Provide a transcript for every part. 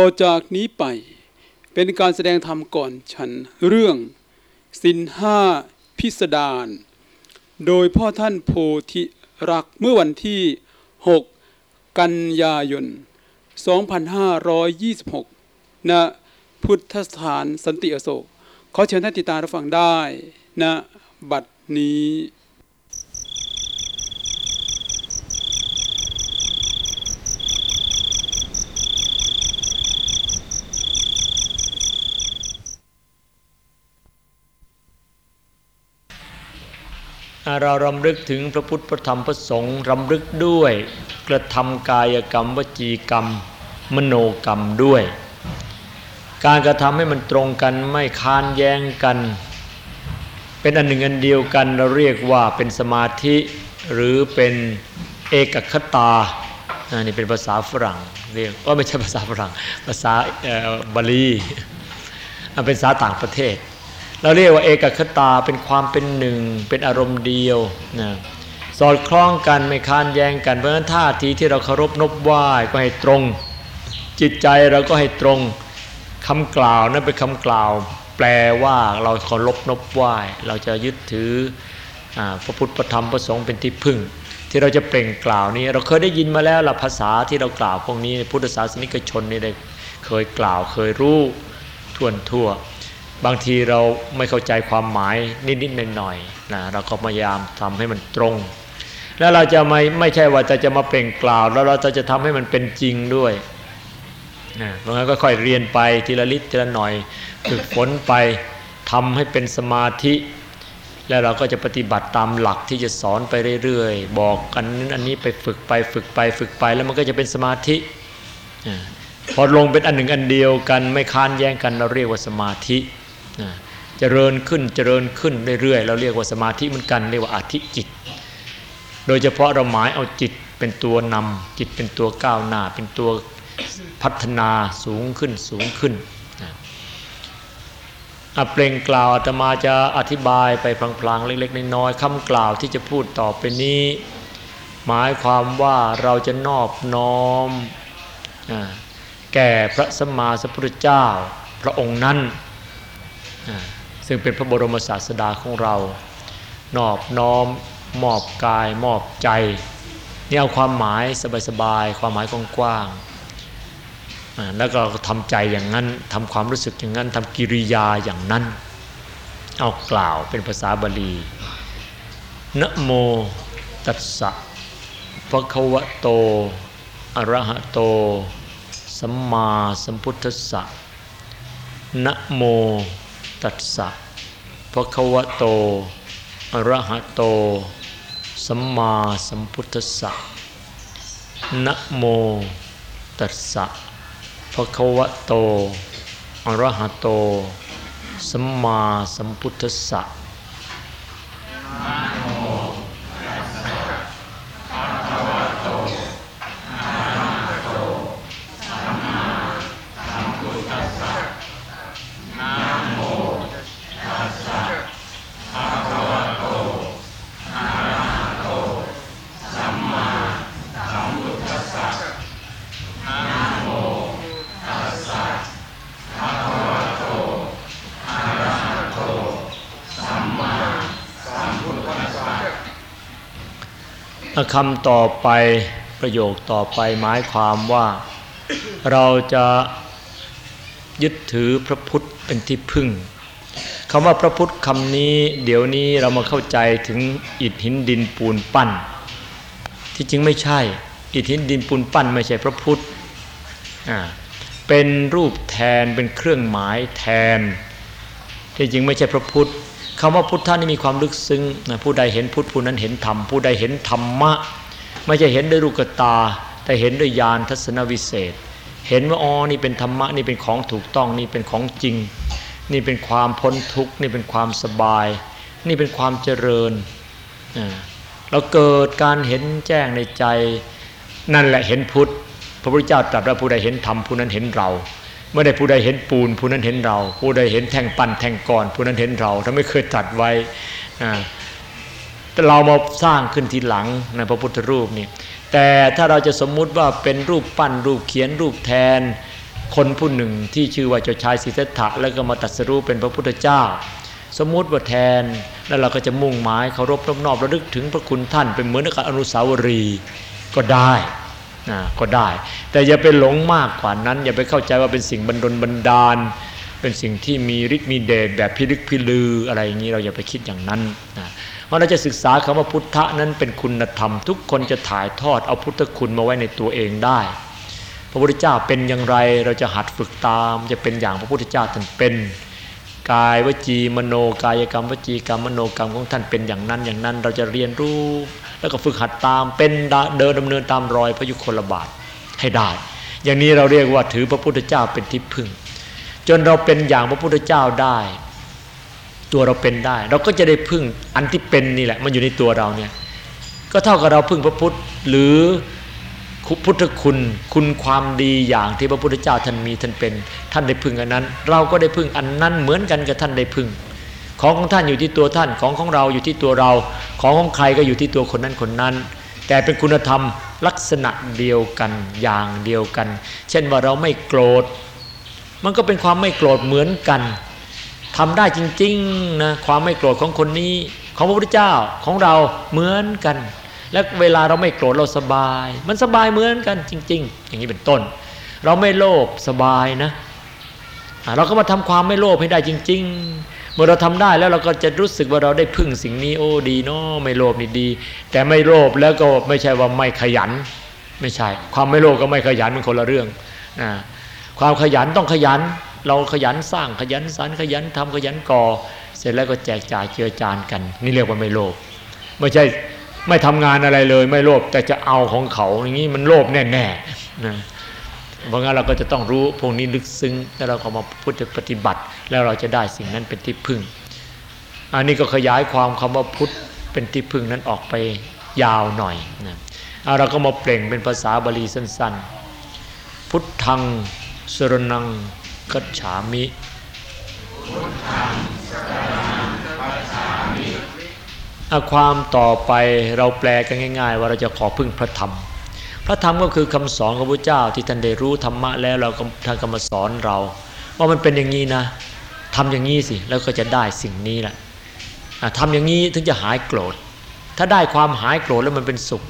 ต่อจากนี้ไปเป็นการแสดงธรรมก่อนฉันเรื่องสินห้าพิสดารโดยพ่อท่านโพธิรักเมื่อวันที่ 6 กันยายน 2526 ณ พุทธสถานสันติอโศกขอเชิญท่านติดตามรับฟังได้ณบัดนี้ เรารำลึกถึงพระพุทธพระธรรมพระสงฆ์รำลึกด้วย กระทำกายกรรมวจีกรรม มโนกรรมด้วย การกระทำให้มันตรงกันไม่ค้านแย้งกัน เป็นอันหนึ่งอันเดียวกันเราเรียกว่าเป็นสมาธิหรือเป็นเอกคตาอันนี้เป็นภาษาฝรั่งเรียกว่าไม่ใช่ภาษาฝรั่งภาษาบาลีเป็นภาษาต่างประเทศ เราเรียกว่าเอกคตาเป็นความเป็นหนึ่ง เป็นอารมณ์เดียวนะสอดคล้องกันไม่ค้านแย้งกันเพราะฉะนั้นท่าทีที่เราเคารพนบไหว้ก็ให้ตรง จิตใจเราก็ให้ตรงคำกล่าวนั้นเป็นคำกล่าว แปลว่าเราเคารพนบไหว้เราจะยึดถือพระพุทธพระธรรมพระสงฆ์เป็นที่พึ่ง ที่เราจะเปล่งกล่าวนี้ เราเคยได้ยินมาแล้วละภาษาที่เรากล่าวพวกนี้พุทธศาสนิกชนนี่ได้เคยกล่าวเคยรู้ทวนทั่ว บางทีเราไม่เข้าใจความหมายนิดๆหน่อยๆนะเราก็พยายามทำให้มันตรง แล้วเราจะไม่ไม่ใช่ว่าจะจะมาเปล่งกล่าว แล้วเราจะจะทำให้มันเป็นจริงด้วยนะเพราะงั้นก็ค่อยเรียนไปทีละลิตรทีละหน่อยฝึกฝนไปทำให้เป็นสมาธิ แล้วเราก็จะปฏิบัติตามหลักที่จะสอนไปเรื่อยๆ บอกกันนั้นอันนี้ไปฝึกไปฝึกไปฝึกไปแล้วมันก็จะเป็นสมาธิพอลงเป็นอันหนึ่งอันเดียวกันไม่ค้านแย้งกันเราเรียกว่าสมาธิ เจริญขึ้นเจริญขึ้นเรื่อยๆ เราเรียกว่าสมาธิเหมือนกันเรียกว่าอธิจิต โดยเฉพาะเราหมายเอาจิตเป็นตัวนำจิตเป็นตัวก้าวหน้า เป็นตัวพัฒนาสูงขึ้นสูงขึ้นอเปล่งกล่าวอาตมาจะอธิบายไปพลางๆเล็กๆน้อยๆคำกล่าวที่จะพูดต่อไปนี้ หมายความว่าเราจะนอบน้อมแก่พระสัมมาสัมพุทธเจ้า พระองค์นั้น ซึ่งเป็นพระบรมศาสดาของเรา นอบน้อม มอบกาย มอบใจ นี่เอาความหมายสบายๆ ความหมายกว้างๆแล้วก็ทำใจอย่างนั้นทำความรู้สึกอย่างนั้นทำกิริยาอย่างนั้น เอากล่าวเป็นภาษาบาลีนะโมตัสสะภะคะวะโตอะระหะโต สัมมาสัมพุทธัสสะนะโม ตัสสะภะคะวะโต อะระหะโต สัมมาสัมพุทธัสสะนะโมตัสสะภะคะวะโต อะระหะโต สัมมาสัมพุทธัสสะ คำต่อไปประโยคต่อไปหมายความว่า เราจะยึดถือพระพุทธเป็นที่พึ่งคำว่าพระพุทธคำนี้ เดี๋ยวนี้เรามาเข้าใจถึงอิฐหินดินปูนปั้น ที่จริงไม่ใช่ อิฐหินดินปูนปั้นไม่ใช่พระพุทธเป็นรูปแทนเป็นเครื่องหมายแทน ที่จริงไม่ใช่พระพุทธ คำว่าพุทธะนี่มีความลึกซึ้งนะผู้ใดเห็นพุทธผู้นั้นเห็นธรรมผู้ใดเห็นธรรมะ ไม่ใช่เห็นด้วยรูกตา แต่เห็นด้วยญาณทัศนวิเศษ เห็นว่าอ๋อนี่เป็นธรรมะนี่เป็นของถูกต้องนี่เป็นของจริง นี่เป็นความพ้นทุกข์นี่เป็นความสบาย นี่เป็นความเจริญเราเกิดการเห็นแจ้งในใจ นั่นแหละเห็นพุทธพระพุทธเจ้าตรัสว่าผู้ใดเห็นธรรมผู้นั้นเห็นเรา เมื่อใดผู้ใดเห็นปูน ผู้นั้นเห็นเรา ผู้ใดเห็นแท่งปั้นแท่งก้อน ผู้นั้นเห็นเราถ้าไม่เคยตัดไว้แต่เรามาสร้างขึ้นทีหลังในพระพุทธรูปนี่แต่ถ้าเราจะสมมุติว่าเป็นรูปปั้นรูปเขียนรูปแทน คนผู้หนึ่งที่ชื่อว่าเจ้าชายสิทธัตถะแล้วก็มาตัดสรู้เป็นพระพุทธเจ้า สมมุติว่าแทนแล้วเราก็จะมุ่งหมายเคารพรบนอบระลึกถึงพระคุณท่านเป็นเหมือนกับอนุสาวรีย์ก็ได้ ก็ได้ แต่อย่าไปหลงมากกว่านั้น อย่าไปเข้าใจว่าเป็นสิ่งบันดลบันดาล เป็นสิ่งที่มีฤทธิ์มีเดชแบบพิลึกพิลืออะไรอย่างนี้เราอย่าไปคิดอย่างนั้นนะเพราะเราจะศึกษาคำว่าพุทธะนั้นเป็นคุณธรรม ทุกคนจะถ่ายทอดเอาพุทธคุณมาไว้ในตัวเองได้ พระพุทธเจ้าเป็นอย่างไรเราจะหัดฝึกตาม จะเป็นอย่างพระพุทธเจ้าท่านเป็นกายวจีมโนกายกรรมวจีกรรมมโนกรรมของท่านเป็นอย่างนั้นอย่างนั้น เราจะเรียนรู้ แล้วก็ฝึกหัดตามเป็นเดินดำเนินตามรอยพระยุคลบาทให้ได้ อย่างนี้เราเรียกว่าถือพระพุทธเจ้าเป็นที่พึ่ง จนเราเป็นอย่างพระพุทธเจ้าได้ ตัวเราเป็นได้ เราก็จะได้พึ่งอันที่เป็นนี่แหละมันอยู่ในตัวเราเนี่ยก็เท่ากับเราพึ่งพระพุทธหรือพุทธคุณคุณความดีอย่างที่พระพุทธเจ้าท่านมีท่านเป็น ท่านได้พึ่งอันนั้น เราก็ได้พึ่งอันนั้นเหมือนกันกับท่านได้พึ่ง ของของท่านอยู่ที่ตัวท่านของของเราอยู่ที่ตัวเรา ของของใครก็อยู่ที่ตัวคนนั้นคนนั้น แต่เป็นคุณธรรมลักษณะเดียวกันอย่างเดียวกัน เช่นว่าเราไม่โกรธ มันก็เป็นความไม่โกรธเหมือนกันทำได้จริงๆนะความไม่โกรธของคนนี้ ของพระพุทธเจ้าของเราเหมือนกัน และเวลาเราไม่โกรธเราสบาย มันสบายเหมือนกันจริง ๆ อย่างนี้เป็นต้น เราไม่โลภสบายนะเราก็มาทำความไม่โลภให้ได้จริง ๆ เมื่อเราทำได้แล้วเราก็จะรู้สึกว่าเราได้พึ่งสิ่งนี้โอ้ดีเนาะไม่โลภนี่ดี แต่ไม่โลภแล้วก็ไม่ใช่ว่าไม่ขยัน ไม่ใช่ ความไม่โลภก็ไม่ขยันมันคนละเรื่องนะความขยันต้องขยัน เราขยันสร้างขยันสรรขยันทำขยันก่อ เสร็จแล้วก็แจกจ่ายเจือจานกัน นี่เรียกว่าไม่โลภไม่ใช่ไม่ทำงานอะไรเลย ไม่โลภแต่จะเอาของเขาอย่างนี้มันโลภแน่ๆนะ เพราะงั้นเราก็จะต้องรู้พวกนี้ลึกซึ้ง แล้วเราก็มาพุทธปฏิบัติ แล้วเราจะได้สิ่งนั้นเป็นที่พึ่ง อันนี้ก็ขยายความคำว่าพุทธเป็นที่พึ่งนั้นออกไปยาวหน่อยนะเราก็มาเปล่งเป็นภาษาบาลีสั้น ๆ พุทธังสรนังกัจฉามิพุทธังสรนังกัจฉามิความต่อไปเราแปลกันง่าย ๆ ว่าเราจะขอพึ่งพระธรรม พระธรรมก็คือคำสอนของพระเจ้าที่ท่านได้รู้ธรรมะแล้วเราก็ท่านก็มาสอนเรา ว่ามันเป็นอย่างนี้นะทำอย่างนี้สิแล้วก็จะได้สิ่งนี้แหละทำอย่างนี้ถึงจะหายโกรธ ถ้าได้ความหายโกรธแล้วมันเป็นสุข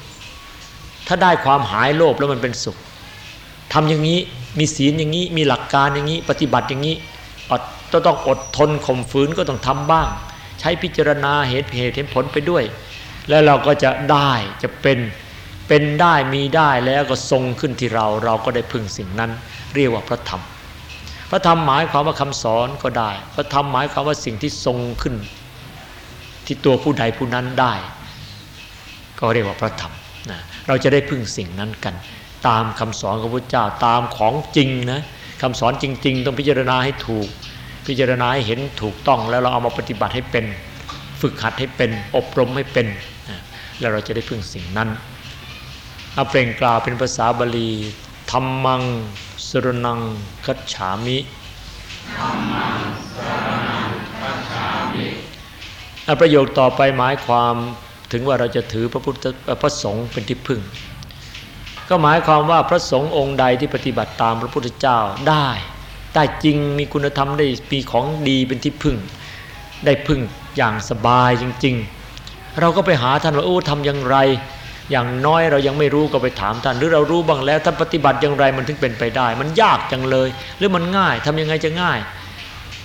ถ้าได้ความหายโลภแล้วมันเป็นสุขทำอย่างนี้มีศีลอย่างนี้มีหลักการอย่างนี้ปฏิบัติอย่างนี้อดต้องอดทนข่มฝืนก็ต้องทำบ้าง ใช้พิจารณาเหตุเหตุเห็นผลไปด้วย แล้วเราก็จะได้จะเป็น เป็นได้มีได้แล้วก็ทรงขึ้นที่เราเราก็ได้พึงสิ่งนั้น เรียกว่าพระธรรม พระธรรมหมายความว่าคำสอนก็ได้ พระธรรมหมายความว่าสิ่งที่ทรงขึ้น ที่ตัวผู้ใดผู้นั้นได้ ก็เรียกว่าพระธรรมนะเราจะได้พึ่งสิ่งนั้นกัน ตามคำสอนของพระเจ้าตามของจริงนะคำสอนจริง ๆ ต้องพิจารณาให้ถูก พิจารณาให้เห็นถูกต้องแล้วเราเอามาปฏิบัติให้เป็น ฝึกหัดให้เป็นอบรมให้เป็น แล้วเราจะได้พึ่งสิ่งนั้น เอาเปล่งกล่าวเป็นภาษาบาลีธรรมังสรนังคัจฉามิธรรมังสรนังคัจฉามิประโยคต่อไปหมายความถึงว่าเราจะถือพระพุทธพระสงฆ์เป็นที่พึ่ง ก็หมายความว่าพระสงฆ์องค์ใดที่ปฏิบัติตามพระพุทธเจ้าได้ได้จริงมีคุณธรรมได้มีของดีเป็นที่พึ่ง ได้พึ่งอย่างสบายจริง ๆ เราก็ไปหาท่านว่าโอ้ทำอย่างไร อย่างน้อยเรายังไม่รู้ก็ไปถามท่าน หรือเรารู้บ้างแล้วท่านปฏิบัติอย่างไรมันถึงเป็นไปได้ มันยากจังเลย หรือมันง่ายทำยังไงจะง่าย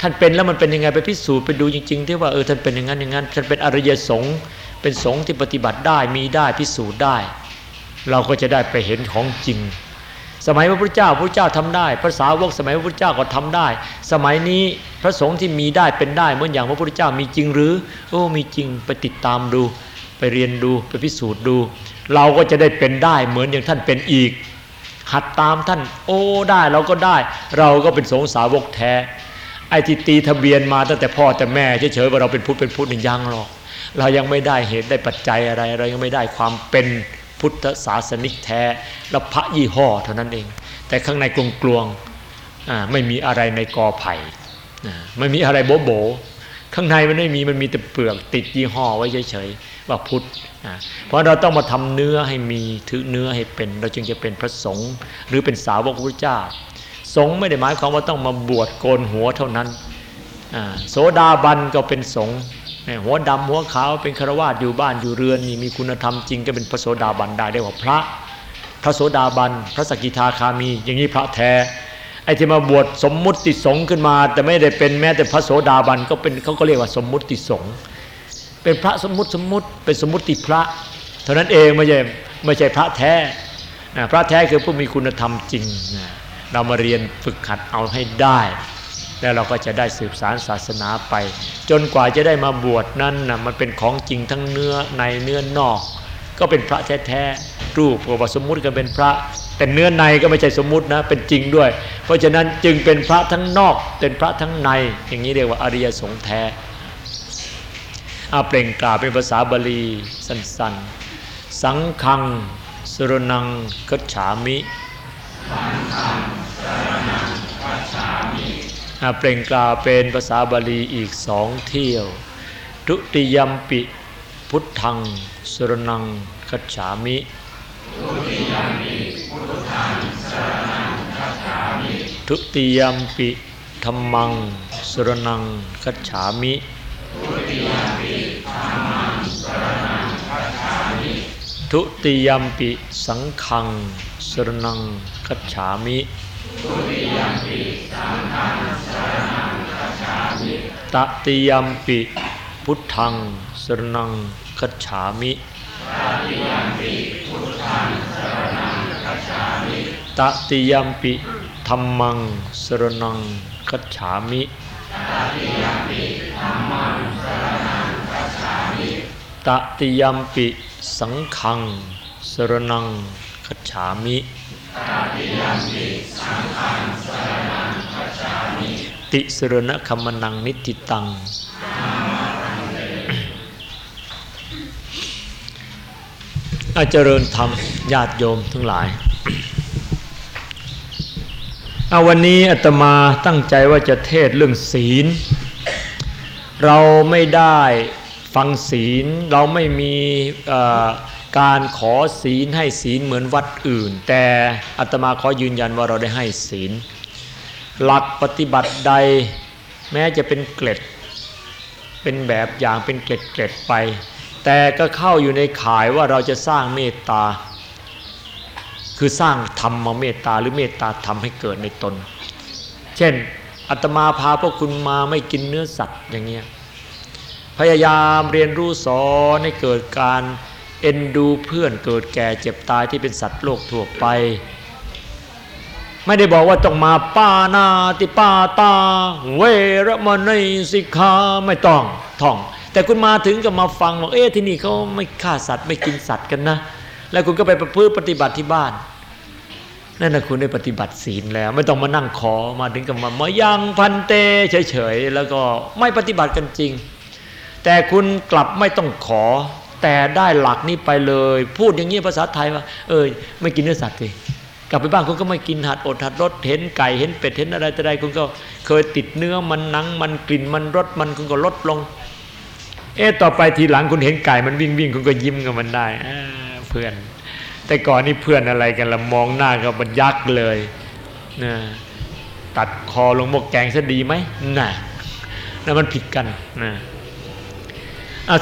ท่านเป็นแล้วมันเป็นยังไงไปพิสูจน์ไปดูจริงๆที่ว่าเออท่านเป็นอย่างนั้นอย่างนั้นท่านเป็นอริยสงฆ์เป็นสงฆ์ที่ปฏิบัติได้มีได้พิสูจน์ได้ เราก็จะได้ไปเห็นของจริง สมัยพระพุทธเจ้าพระพุทธเจ้าทำได้พระสาวกสมัยพระพุทธเจ้าก็ทำได้ สมัยนี้พระสงฆ์ที่มีได้เป็นได้เหมือนอย่างพระพุทธเจ้ามีจริงหรือโอ้มีจริงไปติดตามดู ไปเรียนดูไปพิสูจน์ดู เราก็จะได้เป็นได้เหมือนอย่างท่านเป็นอีก หัดตามท่าน โอ้ได้เราก็ได้ เราก็เป็นสงสาวกแท้ ไอ้ที่ตีทะเบียนมาตั้งแต่พ่อแต่แม่เฉยๆว่าเราเป็นพุทธเป็นพุทธนี่ยังหรอก เรายังไม่ได้เหตุได้ปัจจัยอะไร เรายังไม่ได้ความเป็นพุทธศาสนิกแท้แล้วพระยี่ห้อเท่านั้นเอง แต่ข้างในกลวงกลวงไม่มีอะไรในกอไผ่ไม่มีอะไรโบโบข้างในมันไม่มีมันมีแต่เปลือกติดยี่ห้อไว้เฉยๆ ว่าพุทธเพราะเราต้องมาทำเนื้อให้มีถือเนื้อให้เป็น เราจึงจะเป็นพระสงฆ์หรือเป็นสาวกพระเจ้า สงฆ์ไม่ได้หมายความว่าต้องมาบวชโกนหัวเท่านั้นโสดาบันก็เป็นสงฆ์หัวดำหัวขาวเป็นคารวาสอยู่บ้านอยู่เรือนนี่มีคุณธรรมจริงก็เป็นพระโสดาบันได้เรียกว่าพระ พระโสดาบัน พระสกิทาคามี อย่างนี้พระแท้ไอ้ที่มาบวชสมมุติสงฆ์ขึ้นมา แต่ไม่ได้เป็นแม้แต่พระโสดาบันก็เป็นเขาก็เรียกว่าสมมุติสงฆ์ เป็นพระสมมุติสมมุติเป็นสมมุติพระ เท่านั้นเองไม่ใช่ไม่ใช่พระแท้นะพระแท้คือผู้มีคุณธรรมจริงนะเรามาเรียนฝึกขัดเอาให้ได้ แล้วเราก็จะได้สืบสารศาสนาไป จนกว่าจะได้มาบวชนั้นนะมันเป็นของจริงทั้งเนื้อในเนื้อนอก ก็เป็นพระแท้ๆรูปกับสมมุติก็เป็นพระแต่เนื้อในก็ไม่ใช่สมมุตินะเป็นจริงด้วย เพราะฉะนั้นจึงเป็นพระทั้งนอกเป็นพระทั้งในอย่างนี้เรียกว่าอริยสงฆ์แท้ อาเปล่งกล่าวเป็นภาษาบาลีสั้นๆ สังคังสรนังกัจฉามิอาเปล่งกล่าวเป็นภาษาบาลีอีกสองเที่ยว ทุติยมปิพุทธังสรนังกัจฉามิทุติยมปิธรรมังสรนังกัจฉามิ ทุติยมปิสังขังสรนังคัจฉามิ ทุติยมปิสังขังสรนังคัจฉามิตติยมปิพุทธังสรนังคัจฉามิตติยมปิพุทธังสรนังคัจฉามิตติยมปิธรรมังสรนังคัจฉามิ ตติยมปิธรรมังสรนังคัจามิตติยมปิสังขังสรนังคัจฉามิติสรณคมนังนิติตัง อาเจริญธรรมญาติโยมทั้งหลาย เอาวันนี้อาตมาตั้งใจว่าจะเทศเรื่องศีล เราไม่ได้ฟังศีลเราไม่มีการขอศีลให้ศีลเหมือนวัดอื่น แต่อาตมาขอยืนยันว่าเราได้ให้ศีล หลักปฏิบัติใดแม้จะเป็นเกล็ด เป็นแบบอย่างเป็นเกล็ดเกล็ดไป แต่ก็เข้าอยู่ในข่ายว่าเราจะสร้างเมตตา คือสร้างธรรมมาเมตตาหรือเมตตาทำให้เกิดในตน เช่นอาตมาพาพวกคุณมาไม่กินเนื้อสัตว์อย่างเงี้ยพยายามเรียนรู้สอนให้เกิดการเอ็นดูเพื่อนเกิดแก่เจ็บตายที่เป็นสัตว์โลกทั่วไป ไม่ได้บอกว่าต้องมาป้านาติป้าตา เวรมณีสิกขาไม่ต้องท่อง แต่คุณมาถึงก็มาฟังบอกเอ๊ะที่นี่เขาไม่ฆ่าสัตว์ไม่กินสัตว์กันนะ แล้วคุณก็ไปประพฤติปฏิบัติที่บ้านนั่นนะคุณได้ปฏิบัติศีลแล้ว ไม่ต้องมานั่งขอมาถึงกับมามายังพันเตเฉยๆแล้วก็ไม่ปฏิบัติกันจริง แต่คุณกลับไม่ต้องขอ แต่ได้หลักนี้ไปเลย พูดอย่างนี้ภาษาไทยว่า เออไม่กินเนื้อสัตว์เลยกลับไปบ้านคุณก็ไม่กินหัดอดหัดรสเห็นไก่เห็นเป็ดเห็นอะไรแต่ใดคุณก็เคยติดเนื้อมันหนังมันกลิ่นมันรสมันคุณก็ลดลง เอ๊ะต่อไปทีหลังคุณเห็นไก่มันวิ่งวิ่งคุณก็ยิ้มกับมันได้ เพื่อน แต่ก่อนนี่เพื่อนอะไรกันละมองหน้ากับมันยักเลยนะตัดคอลงหมกแกงซะดีไหมน่ะนั่นมันผิดกันนะ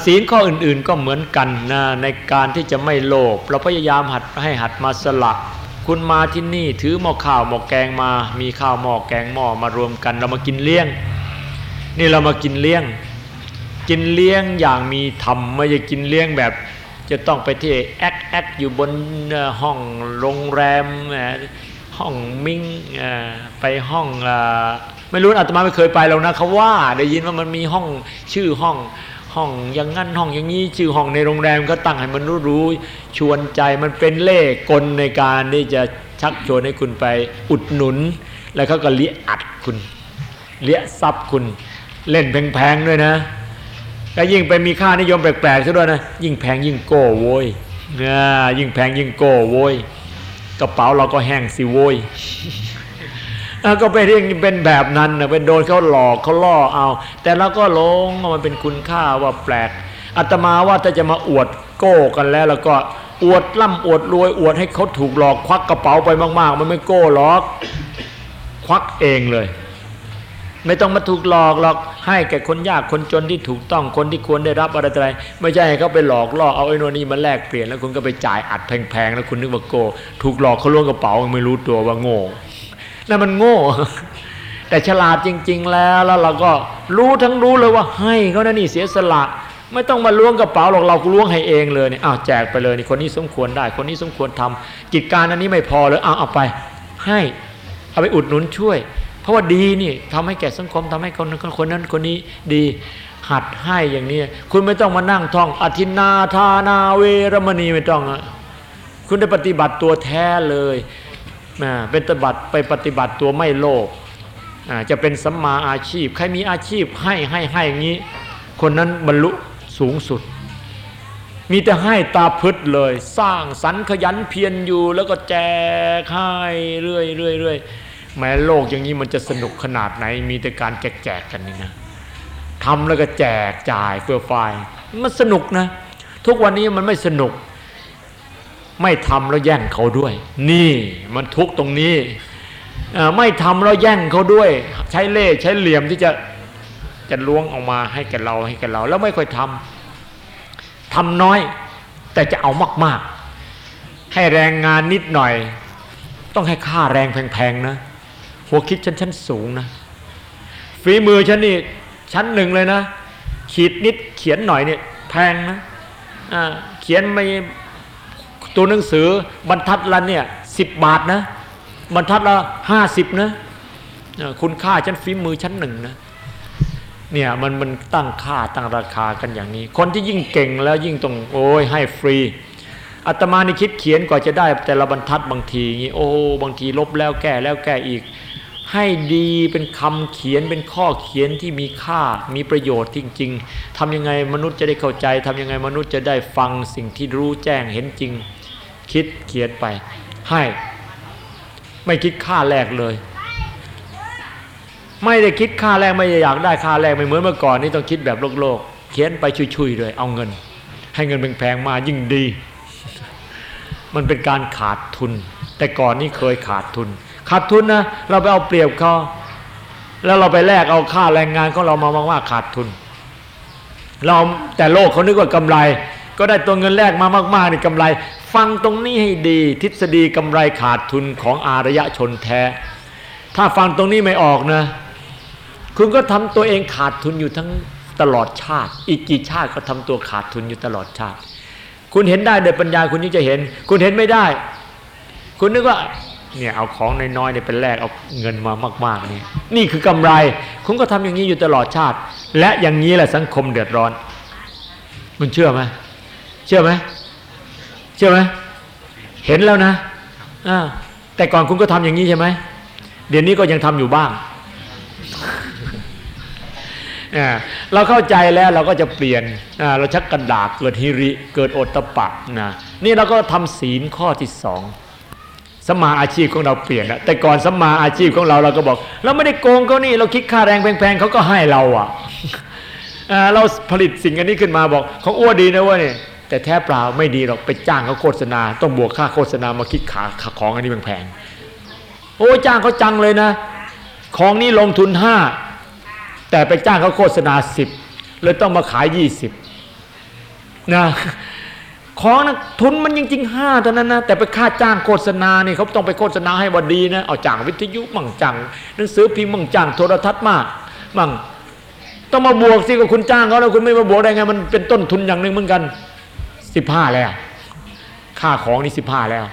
ศีลข้ออื่นๆก็เหมือนกันนะในการที่จะไม่โลภเราพยายามหัดให้หัดมาสละคุณมาที่นี่ถือหม้อข้าวหม้อแกงมา มีข้าวหม้อแกงหม้อมารวมกัน เรามากินเลี้ยง นี่เรามากินเลี้ยง กินเลี้ยงอย่างมีธรรมไม่ใช่กินเลี้ยงแบบ จะต้องไปที่แอ แอคอยู่บนห้องโรงแรมห้องมิงไปห้องไม่รู้อาตมาไม่เคยไปแล้วนะเขาว่าได้ยินว่ามันมีห้องชื่อห้องห้องอย่างงั้นห้องอย่างนี้ชื่อห้องในโรงแรมก็ตั้งให้มันรู้รู้ชวนใจมันเป็นเล่กลในการที่จะชักชวนให้คุณไปอุดหนุน แล้วเขาก็เลี้ยอัดคุณ เลี้ยซับคุณ เล่นแพงๆด้วยนะก็ยิ่งไปมีค่านิยมแปลกๆซะด้วยนะยิ่งแพงยิ่งโก้โวย นะยิ่งแพงยิ่งโก้โวยกระเป๋าเราก็แห้งสิโวยก็ไปเรียกเป็นแบบนั้นเป็นโดนเขาหลอกเขาล่อเอา แต่เราก็ลงมันเป็นคุณค่าว่าแปลกอาตมาว่าถ้าจะมาอวดโก้กันแล้ว แล้วก็อวดล่ำอวดรวยอวดให้เขาถูกหลอกควักกระเป๋าไปมาก ๆ มันไม่โก้หรอก ควักเองเลย ไม่ต้องมาถูกหลอกหรอกให้แก่คนยากคนจนที่ถูกต้องคนที่ควรได้รับอะไรอะไรไม่ใช่ให้เขาไปหลอกล่อเอาไอ้นนี่มาแลกเปลี่ยนแล้วคุณก็ไปจ่ายอัดแพงๆแล้วคุณนึกว่าโก ถูกหลอกเขาล้วงกระเป๋าไม่รู้ตัวว่าโง่นั่นมันโง่ แต่ฉลาดจริง ๆ แล้วแล้วเราก็รู้ทั้งรู้เลยว่าให้เขานะนี่เสียสละไม่ต้องมาล้วงกระเป๋าหรอกเราล้วงให้เองเลยเนี่ยอ้าวแจกไปเลยนี่คนนี้สมควรได้ คนนี้สมควรทำกิจการอันนี้ไม่พอเลยอ้าวเอาไป ให้เอาไปอุดหนุนช่วย ราะว่าดีนี่ทำให้แก่สังคมทำให้คนนั้นคนนั้นคนนี้ดีหัดให้อย่างนี้ คุณไม่ต้องมานั่งท่องอธินาทานาเวรมณีไม่ต้องอะคุณได้ปฏิบัติตัวแท้เลยเป็นปฏิบัติไปปฏิบัติตัวไม่โลภจะเป็นสัมมาอาชีพ ใครมีอาชีพให้ให้ให้อย่างนี้ คนนั้นบรรลุสูงสุด มีแต่ให้ตาพึดเลย สร้างสรรขยันเพียรอยู่แล้วก็แจกให้เรื่อยเรื่อยเรื่อย แม้โลกอย่างนี้มันจะสนุกขนาดไหนมีแต่การแจกแจกกันนี่นะทำแล้วก็แจกจ่ายเพื่อไฟมันสนุกนะ ทุกวันนี้มันไม่สนุก ไม่ทำแล้วแย่งเขาด้วย นี่มันทุกตรงนี้ไม่ทำแล้วแย่งเขาด้วย ใช้เล่ใช้เหลี่ยมที่จะจะล้วงออกมาให้แกเราให้แกเรา แล้วไม่ค่อยทำทำน้อย แต่จะเอามาก ๆ ให้แรงงานนิดหน่อย ต้องให้ค่าแรงแพงๆนะ หัวคิดชั้นชั้นสูงนะฝีมือฉันนี่ชั้นหนึ่งเลยนะ ขีดนิดเขียนหน่อยเนี่ยแพงนะเขียนไม่ตัวหนังสือบรรทัดละเนี่ยสิบบาทนะ บรรทัดละห้าสิบนะคุณค่าชั้นฝีมือชั้นหนึ่งนะเนี่ยมันมันตั้งค่าตั้งราคากันอย่างนี้ คนที่ยิ่งเก่งแล้วยิ่งต้องโอ้ยให้ฟรีอาตมานี่คิดเขียนกว่าจะได้แต่ละบรรทัดบางทีงี้โอ้บางทีลบแล้วแก้แล้วแก้อีก ให้ดีเป็นคำเขียนเป็นข้อเขียนที่มีค่ามีประโยชน์จริง ๆทำยังไงมนุษย์จะได้เข้าใจทำยังไงมนุษย์จะได้ฟังสิ่งที่รู้แจ้งเห็นจริง คิดเขียนไป ให้ไม่คิดค่าแรกเลย ไม่ได้คิดค่าแรกไม่อยากได้ค่าแรกไม่เหมือนเมื่อก่อนนี่ต้องคิดแบบโลกโลกเขียนไปชุยๆเลยเอาเงิน ให้เงินแพงๆมายิ่งดี มันเป็นการขาดทุน แต่ก่อนนี่เคยขาดทุน ขาดทุนนะเราไปเอาเปรียบเขาแล้วเราไปแลกเอาค่าแรงงานของเรามามากๆขาดทุน เราแต่โลกเขานึกว่ากำไร ก็ได้ตัวเงินแลกมามากๆนี่กำไร ฟังตรงนี้ให้ดี ทฤษฎีกำไรขาดทุนของอารยชนแท้ ถ้าฟังตรงนี้ไม่ออกนะ คุณก็ทำตัวเองขาดทุนอยู่ทั้งตลอดชาติ อีกกี่ชาติก็ทำตัวขาดทุนอยู่ตลอดชาติ คุณเห็นได้โดยปัญญาคุณนี่จะเห็น คุณเห็นไม่ได้ คุณนึกว่า เนี่ยเอาของน้อยๆเนี่ยเป็นแลกเอาเงินมามากๆนี่นี่คือกำไรคุณก็ทำอย่างนี้อยู่ตลอดชาติ และอย่างนี้แหละสังคมเดือดร้อนคุณเชื่อไหมเชื่อไหมเชื่อไหมเห็นแล้วนะอแต่ก่อนคุณก็ทำอย่างนี้ใช่ไหมเดี๋ยวนี้ก็ยังทำอยู่บ้างเราเข้าใจแล้วเราก็จะเปลี่ยนเราชักกระดาษเกิดฮิริเกิดโอตปะนะนี่เราก็ทำศีลข้อที่สอง สมาอาชีพของเราเปลี่ยนแล้วแต่ก่อนสมาอาชีพของเราเราก็บอก เราไม่ได้โกงเขานี่เราคิดค่าแรงแพงๆเขาก็ให้เราอะเราผลิตสิ่งอันนี้ขึ้นมาบอกเขาอ้วดีนะว่าเนี่ยแต่แท้เปล่าไม่ดีหรอกไปจ้างเขาโฆษณา ต้องบวกค่าโฆษณามาคิดขาของอันนี้แพงๆโอ้จ้างเขาจังเลยนะ ของนี้ลงทุนห้าแต่ไปจ้างเขาโฆษณาสิบเลยต้องมาขายยี่สิบนะ ของนะทุนมันจริงๆห้าเท่านั้นนะแต่ไปค่าจ้างโฆษณาเนี่ยเขาต้องไปโฆษณาให้วันดีนะเอาจ้างวิทยุมั่งจังหนังสือพิมพ์มั่งจังโทรทัศน์มากมั่งต้องมาบวกสิกับคุณจ้างเขาแล้วคุณไม่มาบวกได้ไงมันเป็นต้นทุนอย่างหนึ่งเหมือนกันสิบห้าแล้วค่าของนี่สิบห้าแล้ว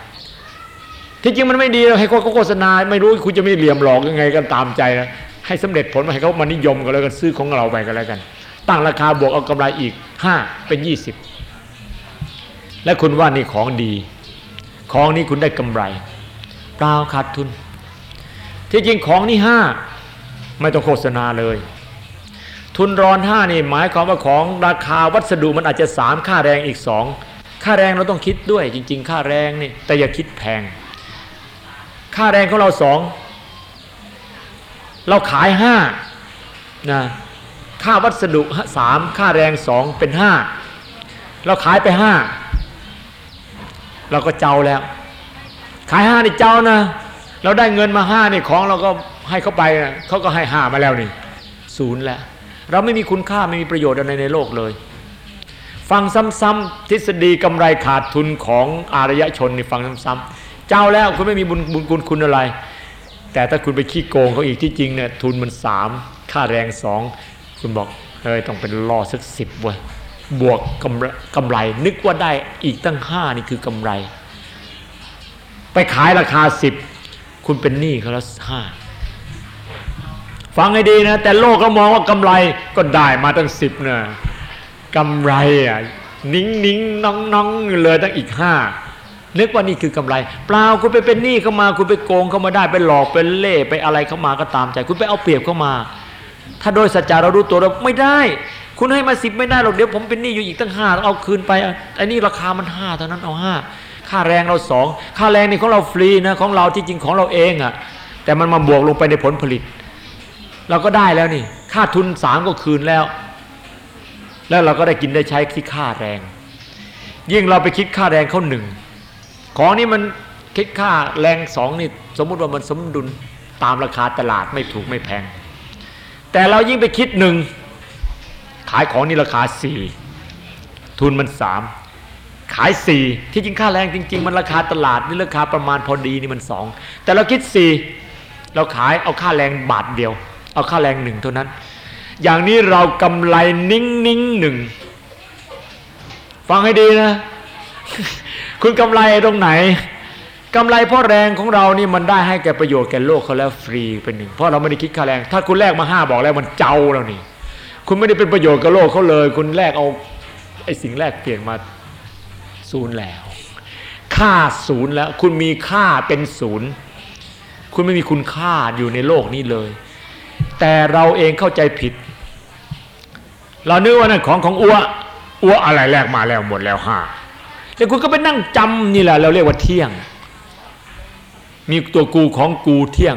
ที่จริงมันไม่ดีให้เขาโฆษณาไม่รู้คุณจะไม่เหลี่ยมหลอกยังไงกันตามใจนะให้สำเร็จผลมาให้เขามานิยมกันแล้วกันซื้อของเราไปกันแล้วกัน ตั้งราคาบวกเอากำไรอีกห้าเป็นยี่สิบ และคุณว่านี่ของดี ของนี้คุณได้กำไร เปล่าขาดทุน ที่จริงของนี่ห้าไม่ต้องโฆษณาเลย ทุนรอนห้านี่หมายความว่าของราคาวัสดุมันอาจจะสามค่าแรงอีกสองค่าแรงเราต้องคิดด้วย จริง ๆ ค่าแรงนี่แต่อย่าคิดแพง ค่าแรงของเราสองเราขายห้านะค่าวัสดุสามค่าแรงสองเป็นห้าเราขายไปห้า เราก็เจ้าแล้ว ขายห้านี่เจ้านะเราได้เงินมาห้านี่ของเราก็ให้เขาไปเขาก็ให้ห้ามาแล้วนี่ศูนย์แล้วเราไม่มีคุณค่าไม่มีประโยชน์อะไรในโลกเลย ฟังซ้ำๆทฤษฎีกำไรขาดทุนของอารยชนนี่ฟังซ้ำๆเจ้าแล้วคุณไม่มีบุญบุญคุณคุณอะไร แต่ถ้าคุณไปขี้โกงเขาอีกที่จริงเนี่ยทุนมันสามค่าแรงสองคุณบอกเฮ้ยต้องเป็นล่อสักสิบเว้ย บวกกำไรกำไร นึกว่าได้อีกตั้งห้านี่คือกำไร ไปขายราคาสิบคุณเป็นหนี้เขาแล้วห้าฟังให้ดีนะ แต่โลกก็มองว่ากำไรก็ได้มาตั้งสิบเนะกำไรอะนิ้งนิ้งน้องน้องเลยตั้งอีกห้านึกว่านี่คือกำไร เปล่าคุณไปเป็นหนี้เข้ามา คุณไปโกงเข้ามาได้ไปหลอกไปเล่ไปอะไรเข้ามาก็ตามใจ คุณไปเอาเปรียบเข้ามา ถ้าโดยสัจจะเรารู้ตัวเราไม่ได้ คุณให้มาสิบไม่ได้หรอกเดี๋ยวผมเป็นหนี้อยู่อีกตั้งห้าเอาคืนไปไอ้นี่ราคามันห้าเท่านั้นเอาห้าค่าแรงเราสองค่าแรงนี่ของเราฟรีนะของเราที่จริงของเราเองอะ่ะ แต่มันมาบวกลงไปในผลผลิต เราก็ได้แล้วนี่ ค่าทุนสามก็คืนแล้ว แล้วเราก็ได้กินได้ใช้ที่ค่าแรง ยิ่งเราไปคิดค่าแรงเขาหนึ่งของนี้มันคิดค่าแรงสองนี่สมมุติว่ามันสมดุลตามราคาตลาดไม่ถูกไม่แพง แต่เรายิ่งไปคิดหนึ่งขายของนี่ราคาสี่ทุนมันสามขายสี่ที่จริงค่าแรงจริง ๆ มันราคาตลาดนี่ราคาประมาณพอดีนี่มันสองแต่เราคิดสี่เราขายเอาค่าแรงบาทเดียว เอาค่าแรงหนึ่งเท่านั้น อย่างนี้เรากำไรนิ่งนิ่งหนึ่งฟังให้ดีนะ คุณกำไรตรงไหน กำไรเพราะแรงของเรานี่มันได้ให้แก่ประโยชน์แก่โลกเขาแล้วฟรีเป็นหนึ่ง เพราะเราไม่ได้คิดค่าแรง ถ้าคุณแลกมาห้าบอกแล้วมันเจ้าแล้วนี่ คุณไม่ได้เป็นประโยชน์กับโลกเขาเลย คุณแลกเอาไอ้สิ่งแรกเปลี่ยนมาศูนย์แล้ว ค่าศูนย์แล้ว คุณมีค่าเป็นศูนย์คุณไม่มีคุณค่าอยู่ในโลกนี้เลย แต่เราเองเข้าใจผิด เรานึกว่านั่นของของอ้วอ้วอะไรแลกมาแล้วหมดแล้วห้าแต่คุณก็ไปนั่งจำนี่แหละเราเรียกว่าเที่ยง มีตัวกูของกูเที่ยง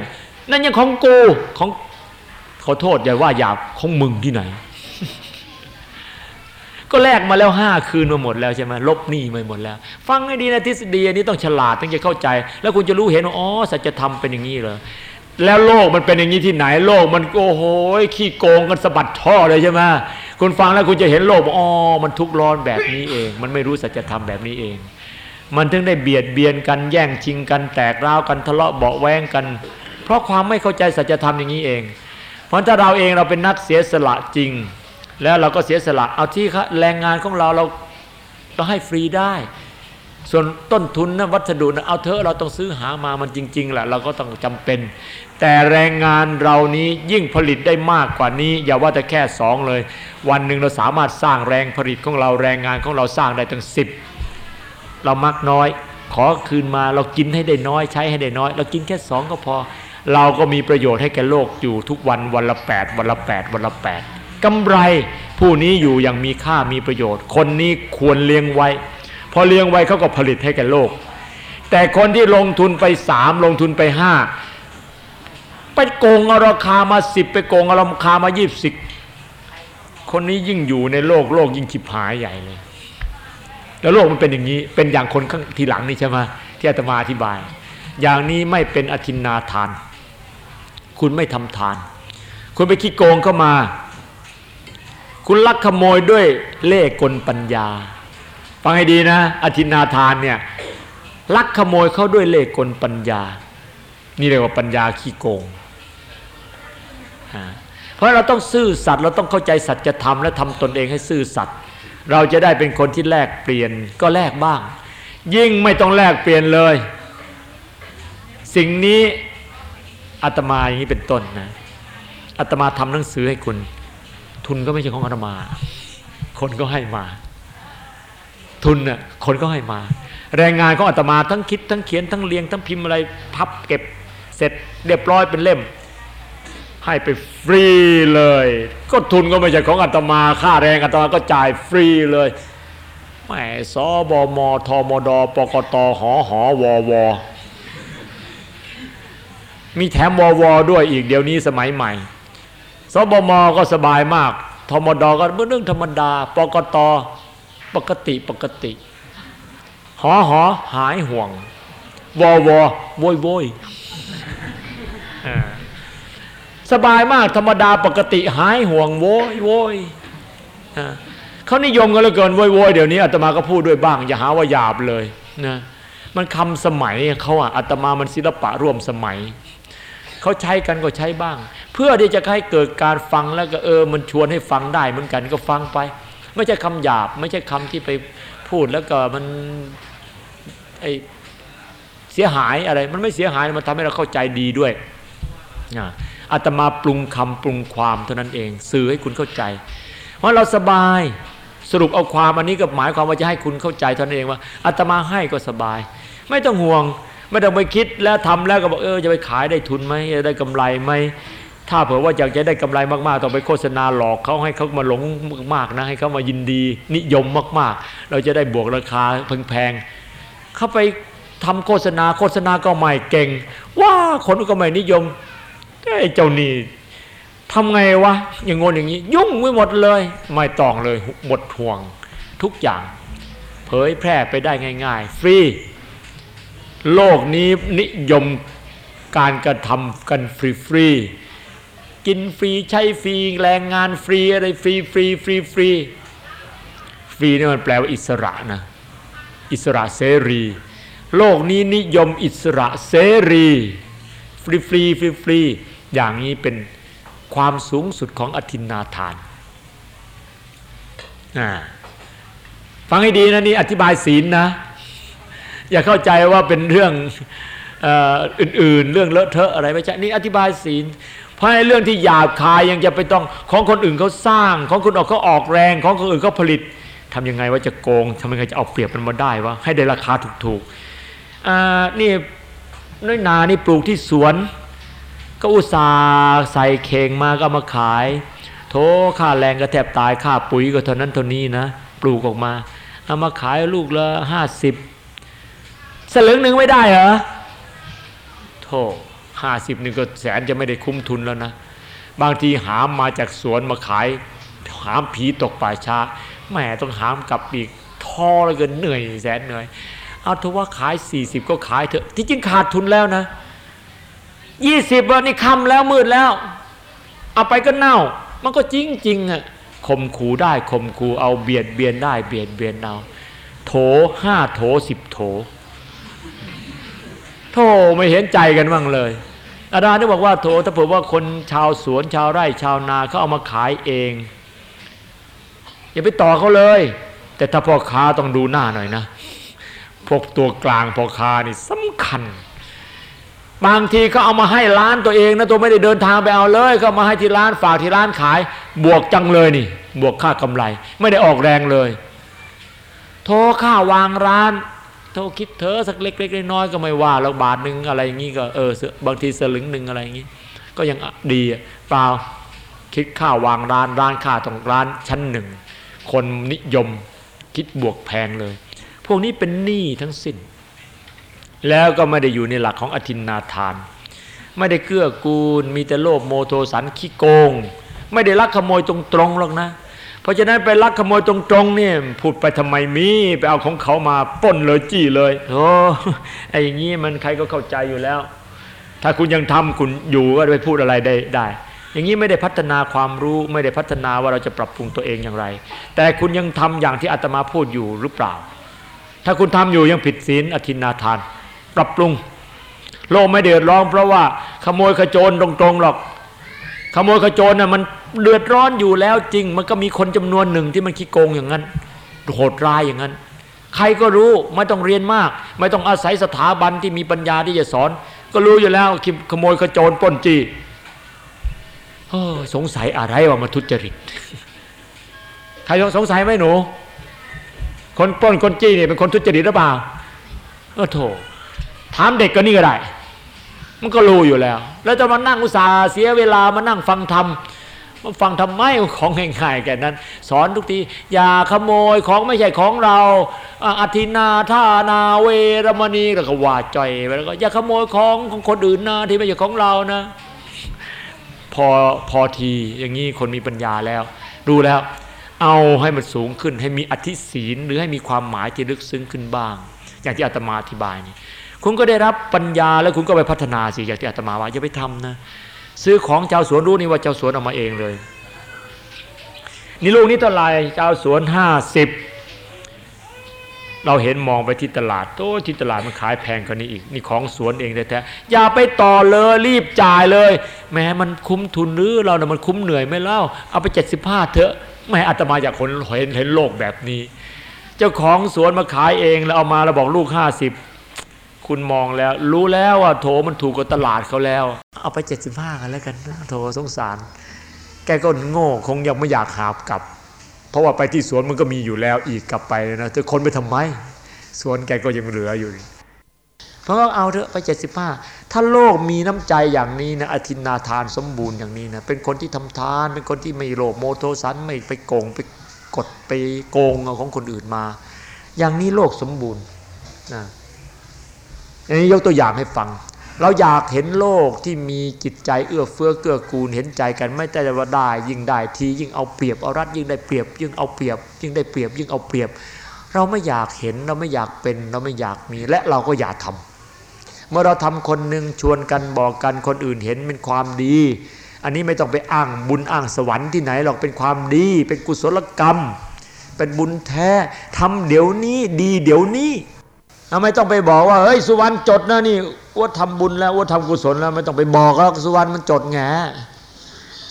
นั่นยังของกูของขอโทษอย่าว่าหยาบของมึงที่ไหน ก็แลกมาแล้วห้าคืนมาหมดแล้วใช่ไหมลบหนี้มาหมดแล้ว ฟังให้ดีนะทฤษฎีอันนี้ต้องฉลาดถึงจะเข้าใจ แล้วคุณจะรู้เห็นว่าอ๋อสัจธรรมเป็นอย่างนี้เลยแล้วโลกมันเป็นอย่างนี้ที่ไหนโลกมันโอ้โหขี้โกงกันสะบัดท่อเลยใช่ไหมคุณฟังแล้วคุณจะเห็นโลกอ๋อมันทุกร้อนแบบนี้เอง มันไม่รู้สัจธรรมแบบนี้เอง มันถึงได้เบียดเบียนกันแย่งชิงกันแตกร้าวกันทะเลาะเบาแวงกัน เพราะความไม่เข้าใจสัจธรรมอย่างนี้เอง เพราะถ้าเราเองเราเป็นนักเสียสละจริง แล้วเราก็เสียสละเอาที่แรงงานของเราเราเราให้ฟรีได้ ส่วนต้นทุนนะวัสดุนะเอาเถอะเราต้องซื้อหามามันจริงๆแหละเราก็ต้องจำเป็น แต่แรงงานเรานี้ยิ่งผลิตได้มากกว่านี้ อย่าว่าแต่แค่สองเลย วันหนึ่งเราสามารถสร้างแรงผลิตของเราแรงงานของเราสร้างได้ถึงสิบ เรามักน้อย ขอคืนมาเรากินให้ได้น้อยใช้ให้ได้น้อย เรากินแค่สองก็พอ เราก็มีประโยชน์ให้แก่โลกอยู่ทุกวันวันละแปดวันละแปดวันละแปดกำไรผู้นี้อยู่อย่างมีค่ามีประโยชน์ คนนี้ควรเลี้ยงไว้ พอเลี้ยงไว้เขาก็ผลิตให้แก่โลก แต่คนที่ลงทุนไปสามลงทุนไปห้าไปโกงเอาราคามาสิบไปโกงเอาราคามายี่สิบคนนี้ยิ่งอยู่ในโลกโลกยิ่งขิบหายใหญ่เลย แล้วโลกมันเป็นอย่างนี้เป็นอย่างคนข้างทีหลังนี่ใช่ไหมที่อาตมาอธิบาย อย่างนี้ไม่เป็นอธินาทาน คุณไม่ทำทาน คุณไปขี้โกงเข้ามา คุณลักขโมยด้วยเล่กลปัญญาฟังให้ดีนะ อธินาทานเนี่ยลักขโมยเขาด้วยเล่กลปัญญา นี่เรียกว่าปัญญาขี้โกง เพราะเราต้องซื่อสัตย์เราต้องเข้าใจสัจธรรมและทำตนเองให้ซื่อสัตย์ เราจะได้เป็นคนที่แลกเปลี่ยนก็แลกบ้าง ยิ่งไม่ต้องแลกเปลี่ยนเลย สิ่งนี้อาตมาอย่างนี้เป็นต้นนะอาตมาทำหนังสือให้คุณ ทุนก็ไม่ใช่ของอาตมา คนก็ให้มา ทุนน่ะคนก็ให้มา แรงงานของอาตมาทั้งคิดทั้งเขียนทั้งเรียงทั้งพิมพ์อะไรพับเก็บเสร็จเรียบร้อยเป็นเล่ม ให้ไปฟรีเลย ก็ทุนก็ไม่ใช่ของอาตมาค่าแรงอาตมาก็จ่ายฟรีเลยแหมสบมทมดปกตหอหอววมีแถมววด้วยอีกเดี๋ยวนี้สมัยใหม่ สบมก็สบายมากทมดก็เรื่องธรรมดาปกตปกติปกติ หอหอหายห่วงววโวยโวย สบายมากธรรมดาปกติหายห่วงโวยโวยเขานิยมกันเหลือเกินโวยโวยเดี๋ยวนี้อาตมาก็พูดด้วยบ้าง อย่าหาว่าหยาบเลยนะมันคำสมัยเขาอะอาตมามันศิลปะร่วมสมัยเขาใช้กันก็ใช้บ้าง เพื่อที่จะให้เกิดการฟังแล้วก็เออ มันชวนให้ฟังได้เหมือนกันก็ฟังไป ไม่ใช่คำหยาบ ไม่ใช่คำที่ไปพูดแล้วก็มันไอเสียหายอะไร มันไม่เสียหายมันทำให้เราเข้าใจดีด้วย อาตมาปรุงคำปรุงความเท่านั้นเอง สื่อให้คุณเข้าใจ เพราะเราสบายสรุปเอาความอันนี้ก็หมายความว่าจะให้คุณเข้าใจเท่านั้นเองว่าอาตมาให้ก็สบาย ไม่ต้องห่วง ไม่ต้องไปคิดแล้วทำแล้วก็บอกเออจะไปขายได้ทุนไหมจะได้กำไรไหมถ้าเผื่อว่าอยากจะได้กำไรมากๆต้องไปโฆษณาหลอกเขาให้เขามาหลงมากๆนะให้เขามายินดีนิยมมากๆ เราจะได้บวกราคาแพงๆเขาไปทำโฆษณาโฆษณาก็ไม่เก่งว้าคนก็ไม่นิยม ไอ้เจ้านี่ทำไงวะอย่างงนอย่างนี้ ยุ่งไม่หมดเลย ไม่ต้องเลยหมดห่วงทุกอย่าง เผยแพร่ไปได้ง่าย ๆ ฟรี โลกนี้นิยมการกระทำกันฟรีฟรีกินฟรีใช้ฟรีแรงงานฟรีอะไรฟรีฟรีฟรีฟรีฟรีนี่มันแปลว่าอิสระนะอิสระเสรี โลกนี้นิยมอิสระเสรี ฟรีฟรีฟรีฟรี อย่างนี้เป็นความสูงสุดของอทินนาทานฟังให้ดีนะนี่อธิบายศีลนะ อย่าเข้าใจว่าเป็นเรื่องอื่นๆ เรื่องเลอะเทอะอะไรไม่ใช่นี่อธิบายศีล เพราะในเรื่องที่หยาบคายยังจะไปต้องของคนอื่นเขาสร้าง ของคนออกเขาออกแรงของคนอื่นเขาผลิตทำยังไงว่าจะโกงทำยังไงจะเอาเปรียบมันมาได้วะให้ได้ราคาถูกๆนี่น้อยนานี่ปลูกที่สวน ก็อุตส่าห์ใส่เข่งมาก็มาขาย โถค่าแรงก็แทบตายค่าปุ๋ยก็เท่านั้นเท่านี้นะ ปลูกออกมาเอามาขายลูกละห้าสิบสลึงหนึ่งไม่ได้เหรอโธ่ห้าสิบหนึ่งก็แสนจะไม่ได้คุ้มทุนแล้วนะ บางทีหามมาจากสวนมาขาย หามผีตกป่าช้าแม่ต้องหามกลับอีกท้อเลยเกินเหนื่อยแสนเหนื่อย เอาถือว่าขายสี่สิบก็ขายเถอะที่จริงขาดทุนแล้วนะ ยี่สิบวันนี้คำแล้วมืดแล้ว เอาไปก็เน่า มันก็จริงจริงอะข่มขู่ได้ข่มขู่เอาเบียดเบียนได้เบียดเบียนเอาโถห้าโถสิบโถโธ่ไม่เห็นใจกันบ้างเลยอาจารย์นี่บอกว่าโถถ้าเผื่อว่าคนชาวสวนชาวไร่ชาวนาเขาเอามาขายเอง อย่าไปต่อเขาเลย แต่ถ้าพ่อค้าต้องดูหน้าหน่อยนะพวกตัวกลางพ่อค้านี่สำคัญ บางทีเขาเอามาให้ร้านตัวเองนะตัวไม่ได้เดินทางไปเอาเลยเขามาให้ที่ร้านฝากที่ร้านขาย บวกจังเลยนี่ บวกค่ากำไร ไม่ได้ออกแรงเลย โทรค่าวางร้านเท่าคิดเธอสักเล็กๆน้อยๆก็ไม่ว่าแล้วบาทหนึ่งอะไรอย่างนี้ก็เออบางทีสลึงหนึ่งอะไรอย่างนี้ ก็ยังดีเปล่าคิดค่าวางร้านร้านค่าตรงร้านชั้นหนึ่งคนนิยมคิดบวกแพงเลย พวกนี้เป็นหนี้ทั้งสิ้น แล้วก็ไม่ได้อยู่ในหลักของอธินนาทาน ไม่ได้เกื้อกูล มีแต่โลภโมโทสันขี้โกง ไม่ได้ลักขโมยตรงๆหรอกนะ เพราะฉะนั้นไปลักขโมยตรงๆเนี่ยพูดไปทำไมมีไปเอาของเขามาป้นเลยจี้เลยโอ้ไอ้อย่างนี้มันใครก็เข้าใจอยู่แล้ว ถ้าคุณยังทำคุณอยู่ก็ไปพูดอะไรได้ได้ อย่างนี้ไม่ได้พัฒนาความรู้ไม่ได้พัฒนาว่าเราจะปรับปรุงตัวเองอย่างไร แต่คุณยังทำอย่างที่อาตมาพูดอยู่หรือเปล่า ถ้าคุณทำอยู่ยังผิดศีลอธินาทาน ปรับปรุง โลกไม่เดือดร้อนเพราะว่าขโมยขโจรตรงๆหรอก ขโมยขโจรน่ะมันเดือดร้อนอยู่แล้วจริง มันก็มีคนจำนวนหนึ่งที่มันขี้โกงอย่างนั้นโหดร้ายอย่างนั้น ใครก็รู้ไม่ต้องเรียนมาก ไม่ต้องอาศัยสถาบันที่มีปัญญาที่จะสอน ก็รู้อยู่แล้วขโมยขโจรป้นจีสงสัยอะไรว่ามาทุจริตใครสงสัยไหมหนู คนป้นคนจี้เนี่ยเป็นคนทุจริตหรือเปล่าเออโถามเด็กก็นี่ก็ได้ มันก็รู้อยู่แล้ว แล้วจะมานั่งอุตส่าห์เสียเวลามานั่งฟังธรรมมาฟังทำไมของง่ายๆแก่นั้น สอนทุกทีอย่าขโมยของไม่ใช่ของเราอธินาท่านาเวรมณีแล้วก็ว่าจ่อยไปแล้วก็อย่าขโมยของของคนอื่นนะที่ไม่ใช่ของเรานะ พอพอทีอย่างนี้คนมีปัญญาแล้วรู้แล้ว เอาให้มันสูงขึ้นให้มีอธิศีลหรือให้มีความหมายที่ลึกซึ้งขึ้นบ้าง อย่างที่อาตมาอธิบายนี่ คุณก็ได้รับปัญญาแล้วคุณก็ไปพัฒนาสิอย่างที่อาตมาว่าอย่าไปทำนะซื้อของชาวสวนรู้นี่ว่าชาวสวนเอามาเองเลย นี่ลูกนี้เท่าไหร่ชาวสวนห้าสิบเราเห็นมองไปที่ตลาดโอ้ที่ตลาดมันขายแพงกว่านี้อีก นี่ของสวนเองแท้ๆอย่าไปต่อเลยรีบจ่ายเลยแม้มันคุ้มทุนหรือเราเนี่ยมันคุ้มเหนื่อยไหมเล่าเอาไปเจ็ดสิบห้าเถอะแม่อาตมาอยากคนเห็นเห็นโลกแบบนี้ เจ้าของสวนมาขายเองแล้วเอามาแล้วบอกลูกห้าสิบ คุณมองแล้ว รู้แล้วว่าโถมันถูกกว่าตลาดเขาแล้ว เอาไปเจ็ดสิบห้ากันแล้วกันโถสงสาร แกก็โง่คงยังไม่อยากหาบกลับ เพราะว่าไปที่สวนมันก็มีอยู่แล้วอีกกลับไปนะจะคนไปทำไมสวนแกก็ยังเหลืออยู่เพราะว่าเอาเถอะไปเจ็ดสิบห้าถ้าโลกมีน้ำใจอย่างนี้นะอธินาทานสมบูรณ์อย่างนี้นะเป็นคนที่ทำทาน เป็นคนที่ไม่โลภโมโทสันไม่ไปโกงไปกดไปโกงเอาของคนอื่นมา อย่างนี้โลกสมบูรณ์นะ อันนี้ยกตัวอย่างให้ฟัง เราอยากเห็นโลกที่มีจิตใจเอื้อเฟื้อเกื้อกูลเห็นใจกันไม่แต่ว่าได้ยิ่งได้ทียิ่งเอาเปรียบเอารัดยิ่งได้เปรียบ ยิ่งเอาเปรียบ ยิ่งได้เปรียบ ยิ่งเอาเปรียบ เราไม่อยากเห็นเราไม่อยากเป็นเราไม่อยากมีและเราก็อย่ากทำเมื่อเราทำคนหนึ่งชวนกันบอกกันคนอื่นเห็นเป็นความดี อันนี้ไม่ต้องไปอ้างบุญอ้างสวรรค์ที่ไหนหรอกเป็นความดี เป็นกุศลกรรม เป็นบุญแท้ทำเดี๋ยวนี้ดีเดี๋ยวนี้ เราไม่ต้องไปบอกว่าเฮ้ยสุวรรณจดนะนี่อ้วทำบุญแล้วอ้วทำกุศลแล้วไม่ต้องไปบอกแล้วสุวรรณมันจดแง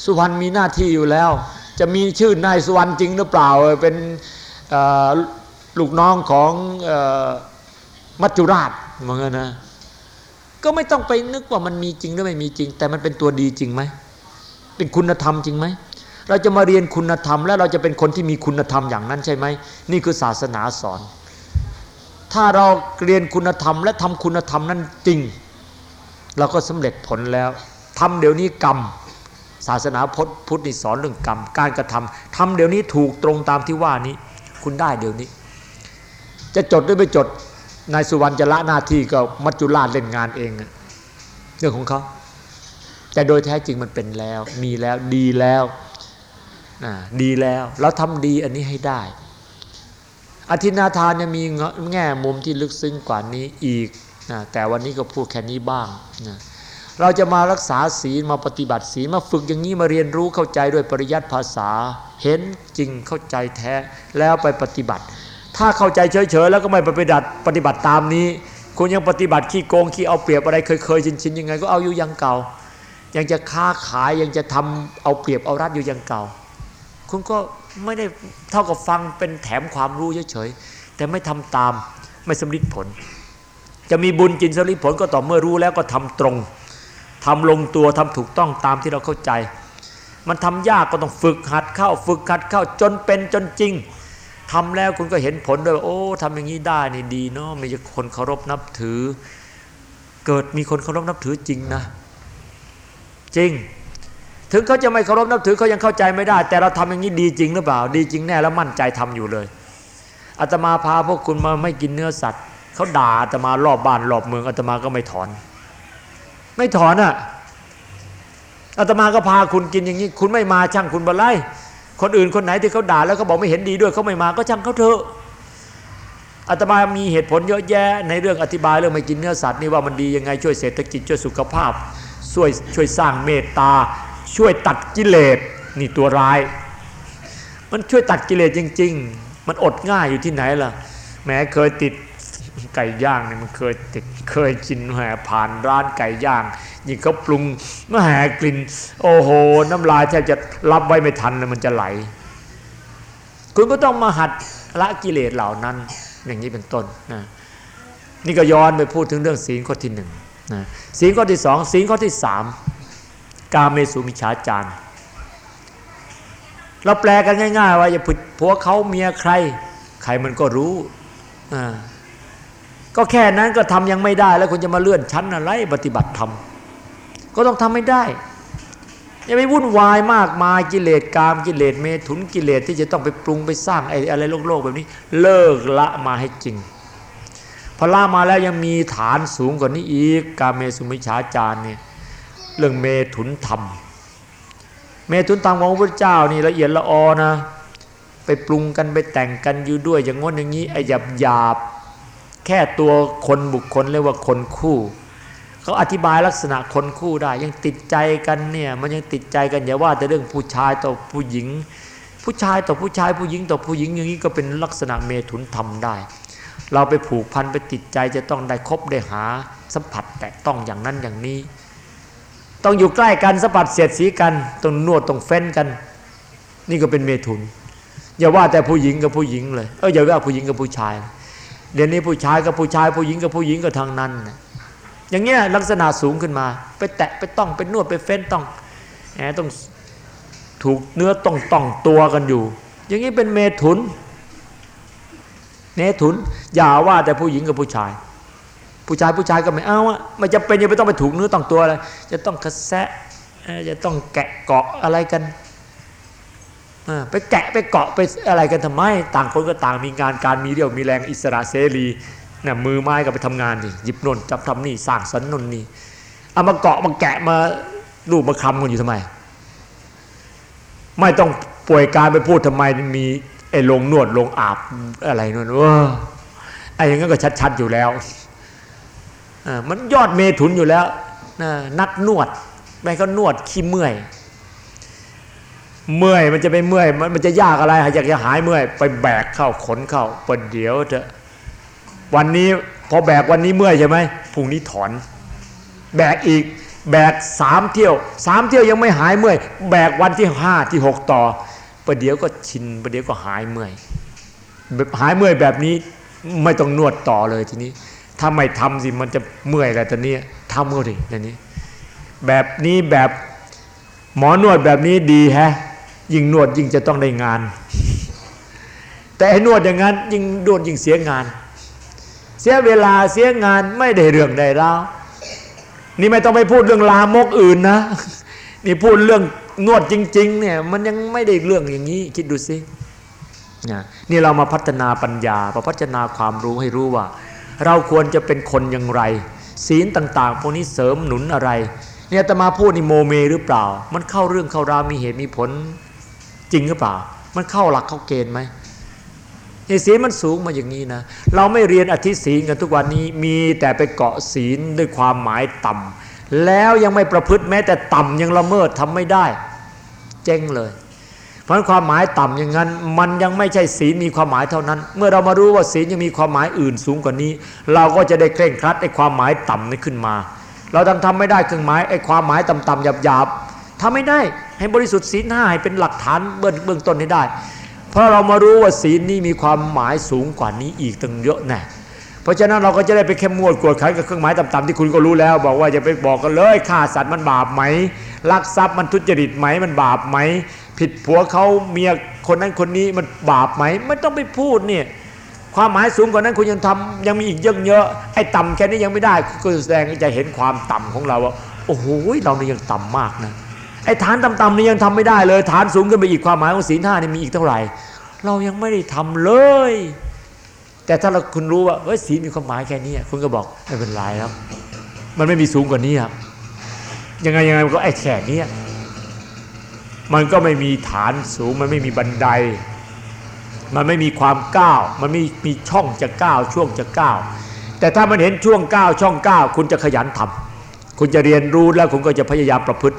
สุวรรณมีหน้าที่อยู่แล้ว จะมีชื่อนายสุวรรณจริงหรือเปล่าเป็นลูกน้องของมัจจุราชเหมือนกันนะก็ไม่ต้องไปนึกว่ามันมีจริงหรือไม่มีจริง แต่มันเป็นตัวดีจริงไหมเป็นคุณธรรมจริงไหมเราจะมาเรียนคุณธรรม แล้วเราจะเป็นคนที่มีคุณธรรมอย่างนั้นใช่ไหมนี่คือศาสนาสอน ถ้าเราเรียนคุณธรรม และทำคุณธรรมนั้นจริง เราก็สำเร็จผลแล้วทำเดี๋ยวนี้กรรม ศาสนาพุทธพุทธนี่สอนเรื่องกรรม การกระทำทำเดี๋ยวนี้ถูกตรงตามที่ว่านี้ คุณได้เดี๋ยวนี้ จะจดหรือไม่จดนายสุวรรณจะละหน้าที่ก็มัจจุราชเล่นงานเองเรื่องของเขาแต่โดยแท้จริงมันเป็นแล้ว มีแล้วดีแล้วดีแล้ว เราทำดีอันนี้ให้ได้ อธินาทานเนี่ยมีแง่มุมที่ลึกซึ้งกว่านี้อีกนะแต่วันนี้ก็พูดแค่นี้บ้างนะเราจะมารักษาศีลมาปฏิบัติศีลมาฝึกอย่างนี้มาเรียนรู้เข้าใจด้วยปริยัติภาษา เห็นจริงเข้าใจแท้แล้วไปปฏิบัติ ถ้าเข้าใจเฉยๆแล้วก็ไม่ไปปฏิบัติปฏิบัติตามนี้ คุณยังปฏิบัติขี้โกงขี้เอาเปรียบอะไรเคยๆชินๆยังไงก็เอาอยู่ยังเก่า ยังจะค้าขายยังจะทำเอาเปรียบเอารัดอยู่ยังเก่า คุณก็ ไม่ได้เท่ากับฟังเป็นแถมความรู้เฉยๆแต่ไม่ทำตามไม่สำลิดผล จะมีบุญกินสำลิดผลก็ต่อเมื่อรู้แล้วก็ทำตรงทำลงตัวทำถูกต้องตามที่เราเข้าใจ มันทำยากก็ต้องฝึกหัดเข้าฝึกหัดเข้าจนเป็นจนจริงทำแล้วคุณก็เห็นผลด้วยโอ้ทำอย่างนี้ได้นี่ดีเนาะมีคนเคารพนับถือ เกิดมีคนเคารพนับถือจริงนะ จริง ถึงเขาจะไม่เคารพนับถือเขายังเข้าใจไม่ได้ แต่เราทำอย่างนี้ดีจริงหรือเปล่า ดีจริงแน่แล้วมั่นใจทำอยู่เลยอาตมาพาพวกคุณมาไม่กินเนื้อสัตว์เขาด่าอาตมารอบบ้านรอบเมืองอาตมาก็ไม่ถอน ไม่ถอนอะอาตมาก็พาคุณกินอย่างนี้ คุณไม่มาช่างคุณบไลคนอื่นคนไหนที่เขาด่าแล้วเขาบอกไม่เห็นดีด้วยเขาไม่มาก็ช่างเขาเถอะอาตมามีเหตุผลเยอะแยะ ในเรื่องอธิบายเรื่องไม่กินเนื้อสัตว์นี่ว่ามันดียังไงช่วยเศรษฐกิจช่วยสุขภาพช่วยช่วยสร้างเมตตา ช่วยตัดกิเลสนี่ตัวร้าย มันช่วยตัดกิเลสจริง ๆ มันอดง่ายอยู่ที่ไหนล่ะ แม้เคยติดไก่ย่างเนี่ยมันเคยติดเคยกินแหผ่านร้านไก่ย่างยิ่งเขาปรุงมแหกลิ่น โอ้โห น้ำลายแทบจะรับไว้ไม่ทันเลยมันจะไหล คุณก็ต้องมาหัดละกิเลสเหล่านั้น อย่างนี้เป็นต้นนะนี่ก็ย้อนไปพูดถึงเรื่องศีลข้อที่หนึ่งนะศีลข้อที่สองศีลข้อที่สาม กาเมสุมิชาจารเราแปลกันง่าย ๆ ว่าอย่าผิดผัวเขาเมียใคร ใครมันก็รู้ก็แค่นั้นก็ทำยังไม่ได้ แล้วคุณจะมาเลื่อนชั้นอะไรปฏิบัติธรรมก็ต้องทำไม่ได้อย่าไปวุ่นวายมากมายกิเลสกามกิเลสเมถุนกิเลสที่จะต้องไปปรุงไปสร้างไอ้อะไรโลกๆแบบนี้ เลิกละมาให้จริงพอละมาแล้วยังมีฐานสูงกว่านี้อีกกาเมสุมิชาจารเนี่ย เรื่องเมถุนธรรม เมถุนธรรมของพระพุทธเจ้านี่ละเอียดละออนะ ไปปรุงกันไปแต่งกันอยู่ด้วย อย่างง้นอย่างนี้ไอ้หยาบหยาบแค่ตัวคนบุคคลเรียกว่าคนคู่เขาอธิบายลักษณะคนคู่ได้ ยังติดใจกันเนี่ยมันยังติดใจกันอย่าว่าแต่เรื่องผู้ชายต่อผู้หญิง ผู้ชายต่อผู้ชายผู้หญิงต่อผู้หญิงอย่างนี้ก็เป็นลักษณะเมถุนทำได้ เราไปผูกพันไปติดใจจะต้องได้คบได้หาสัมผัสแต่ต้องอย่างนั้นอย่างนี้ ต้องอยู่ใกล้กันสัมผัสเสียดสีกันต้องนวดต้องเฟ้นกัน นี่ก็เป็นเมถุน อย่าว่าแต่ผู้หญิงกับผู้หญิงเลยเอออย่าว่าผู้หญิงกับผู้ชาย เดี๋ยวนี้ผู้ชายกับผู้ชาย ผู้หญิงกับผู้หญิงก็ทางนั้นนะอย่างเงี้ยลักษณะสูงขึ้นมา ไปแตะไปต้องไปนวดไปเฟ้นต้องแหมต้องถูกเนื้อต้องต้องตัวกันอยู่ อย่างนี้เป็นเมถุนเนถุนอย่าว่าแต่ผู้หญิงกับผู้ชาย ผู้ชายผู้ชายก็ไม่เอาอะไม่จะเป็นยังไม่ต้องไปถูกเนื้อต้องตัวอะไรจะต้องกระแสะจะต้องแกะเกาะอะไรกันไปแกะไปเกาะไปอะไรกันทำไม ต่างคนก็ต่างมีงานการมีเรี่ยวมีแรงอิสระเสรีเนี่ยมือไม้ก็ไปทำงานนี่หยิบนนจับทำนี่สร้างสรรนนนี่เอามาเกาะมาแกะมาลูบมาคำกันอยู่ทำไม ไม่ต้องป่วยการไปพูดทำไมมีไอ้ลงนวดลงอาบอะไรนั่นว่าไอ้อย่างนั้นก็ชัด ๆอยู่แล้ว มันยอดเมถุนอยู่แล้วนักนวดไม่ก็นวดขี้เมื่อย เมื่อยมันจะไปเมื่อย มันจะยากอะไรอยากจะหายเมื่อย ไปแบกเข้าขนเข้าประเดี๋ยวเถอะวันนี้พอแบกวันนี้เมื่อยใช่ไหมพรุ่งนี้ถอน แบกอีกแบกสามเที่ยวสามเที่ยวยังไม่หายเมื่อย แบกวันที่ห้าที่หกต่อประเดี๋ยวก็ชินประเดี๋ยวก็หายเมื่อยหายเมื่อยแบบนี้ไม่ต้องนวดต่อเลยทีนี้ ถ้าไม่ทำสิมันจะเมื่อยอะไรตอนนี้ทำก็ดินนี้ แบบนี้แบบหมอนวดแบบนี้ดีแฮะ ยิ่งนวดยิ่งจะต้องได้งาน แต่ให้นวดอย่างนั้นยิ่งนวดยิ่งเสียงาน เสียเวลาเสียงานไม่ได้เรื่องใดแล้วนี่ไม่ต้องไปพูดเรื่องลามกอื่นนะ นี่พูดเรื่องนวดจริง ๆ เนี่ย มันยังไม่ได้เรื่องอย่างนี้ คิดดูสินี่เรามาพัฒนาปัญญาพัฒนาความรู้ให้รู้ว่า เราควรจะเป็นคนอย่างไร ศีลต่างๆพวกนี้เสริมหนุนอะไรเนี่ยตมาพูดนี่โมเมหรือเปล่า มันเข้าเรื่องเข้าราวมีเหตุมีผลจริงหรือเปล่า มันเข้าหลักเข้าเกณฑ์ไหมเหตุศีลมันสูงมาอย่างนี้นะ เราไม่เรียนอธิศีลกันทุกวันนี้มีแต่ไปเกาะศีลด้วยความหมายต่ำแล้วยังไม่ประพฤติแม้แต่ต่ำยังละเมิดทำไม่ได้ เจ๊งเลย เพราะความหมายต่ำอย่างนั้น มันยังไม่ใช่ศีลมีความหมายเท่านั้น เมื่อเรามารู้ว่าศีลยังมีความหมายอื่นสูงกว่านี้ เราก็จะได้เคร่งครัดในความหมายต่ำนี้ขึ้นมา เราทำทำไม่ได้เครื่องหมายไอ้ความหมายต่ำๆหยาบๆทำไม่ได้ให้บริสุทธิ์ศีลห้าให้เป็นหลักฐานเบื้องเบื้องต้นให้ได้ เพราะเรามารู้ว่าศีลนี้มีความหมายสูงกว่านี้อีกตั้งเยอะแน่เพราะฉะนั้นเราก็จะได้ไปเข้มงวดกวดขันกับเครื่องหมายต่ำๆที่คุณก็รู้แล้ว บอกว่าอย่าไปบอกกันเลยฆ่าสัตว์มันบาปไหมลักทรัพย์มันทุจริตไหมมันบาปไหม ผิดผัวเขาเมียคนนั้นคนนี้มันบาปไหมไม่ต้องไปพูดเนี่ยความหมายสูงกว่านั้นคุณยังทำยังมีอีกเยอะเยอะไอ้ต่ำแค่นี้ยังไม่ได้ก็แสดงจะเห็นความต่ำของเราว่าโอ้โหเราเนี่ยยังต่ำมากนะไอ้ฐานต่ำๆนี่ยังทำไม่ได้เลย ฐานสูงขึ้นไปอีกความหมายของศีลห้านี่มีอีกเท่าไหร่ เรายังไม่ได้ทำเลย แต่ถ้าเราคุณรู้ว่าเฮ้ยศีลมีความหมายแค่นี้คุณก็บอกไม่เป็นไรครับ มันไม่มีสูงกว่านี้ครับยังไงยังไงมันก็ไอ้แค่นี้ มันก็ไม่มีฐานสูงมันไม่มีบันได มันไม่มีความก้าว มันไม่มีช่องจะก้าวช่วงจะก้าวแต่ถ้ามันเห็นช่วงก้าวช่องก้าวคุณจะขยันทำคุณจะเรียนรู้แล้วคุณก็จะพยายามประพฤติ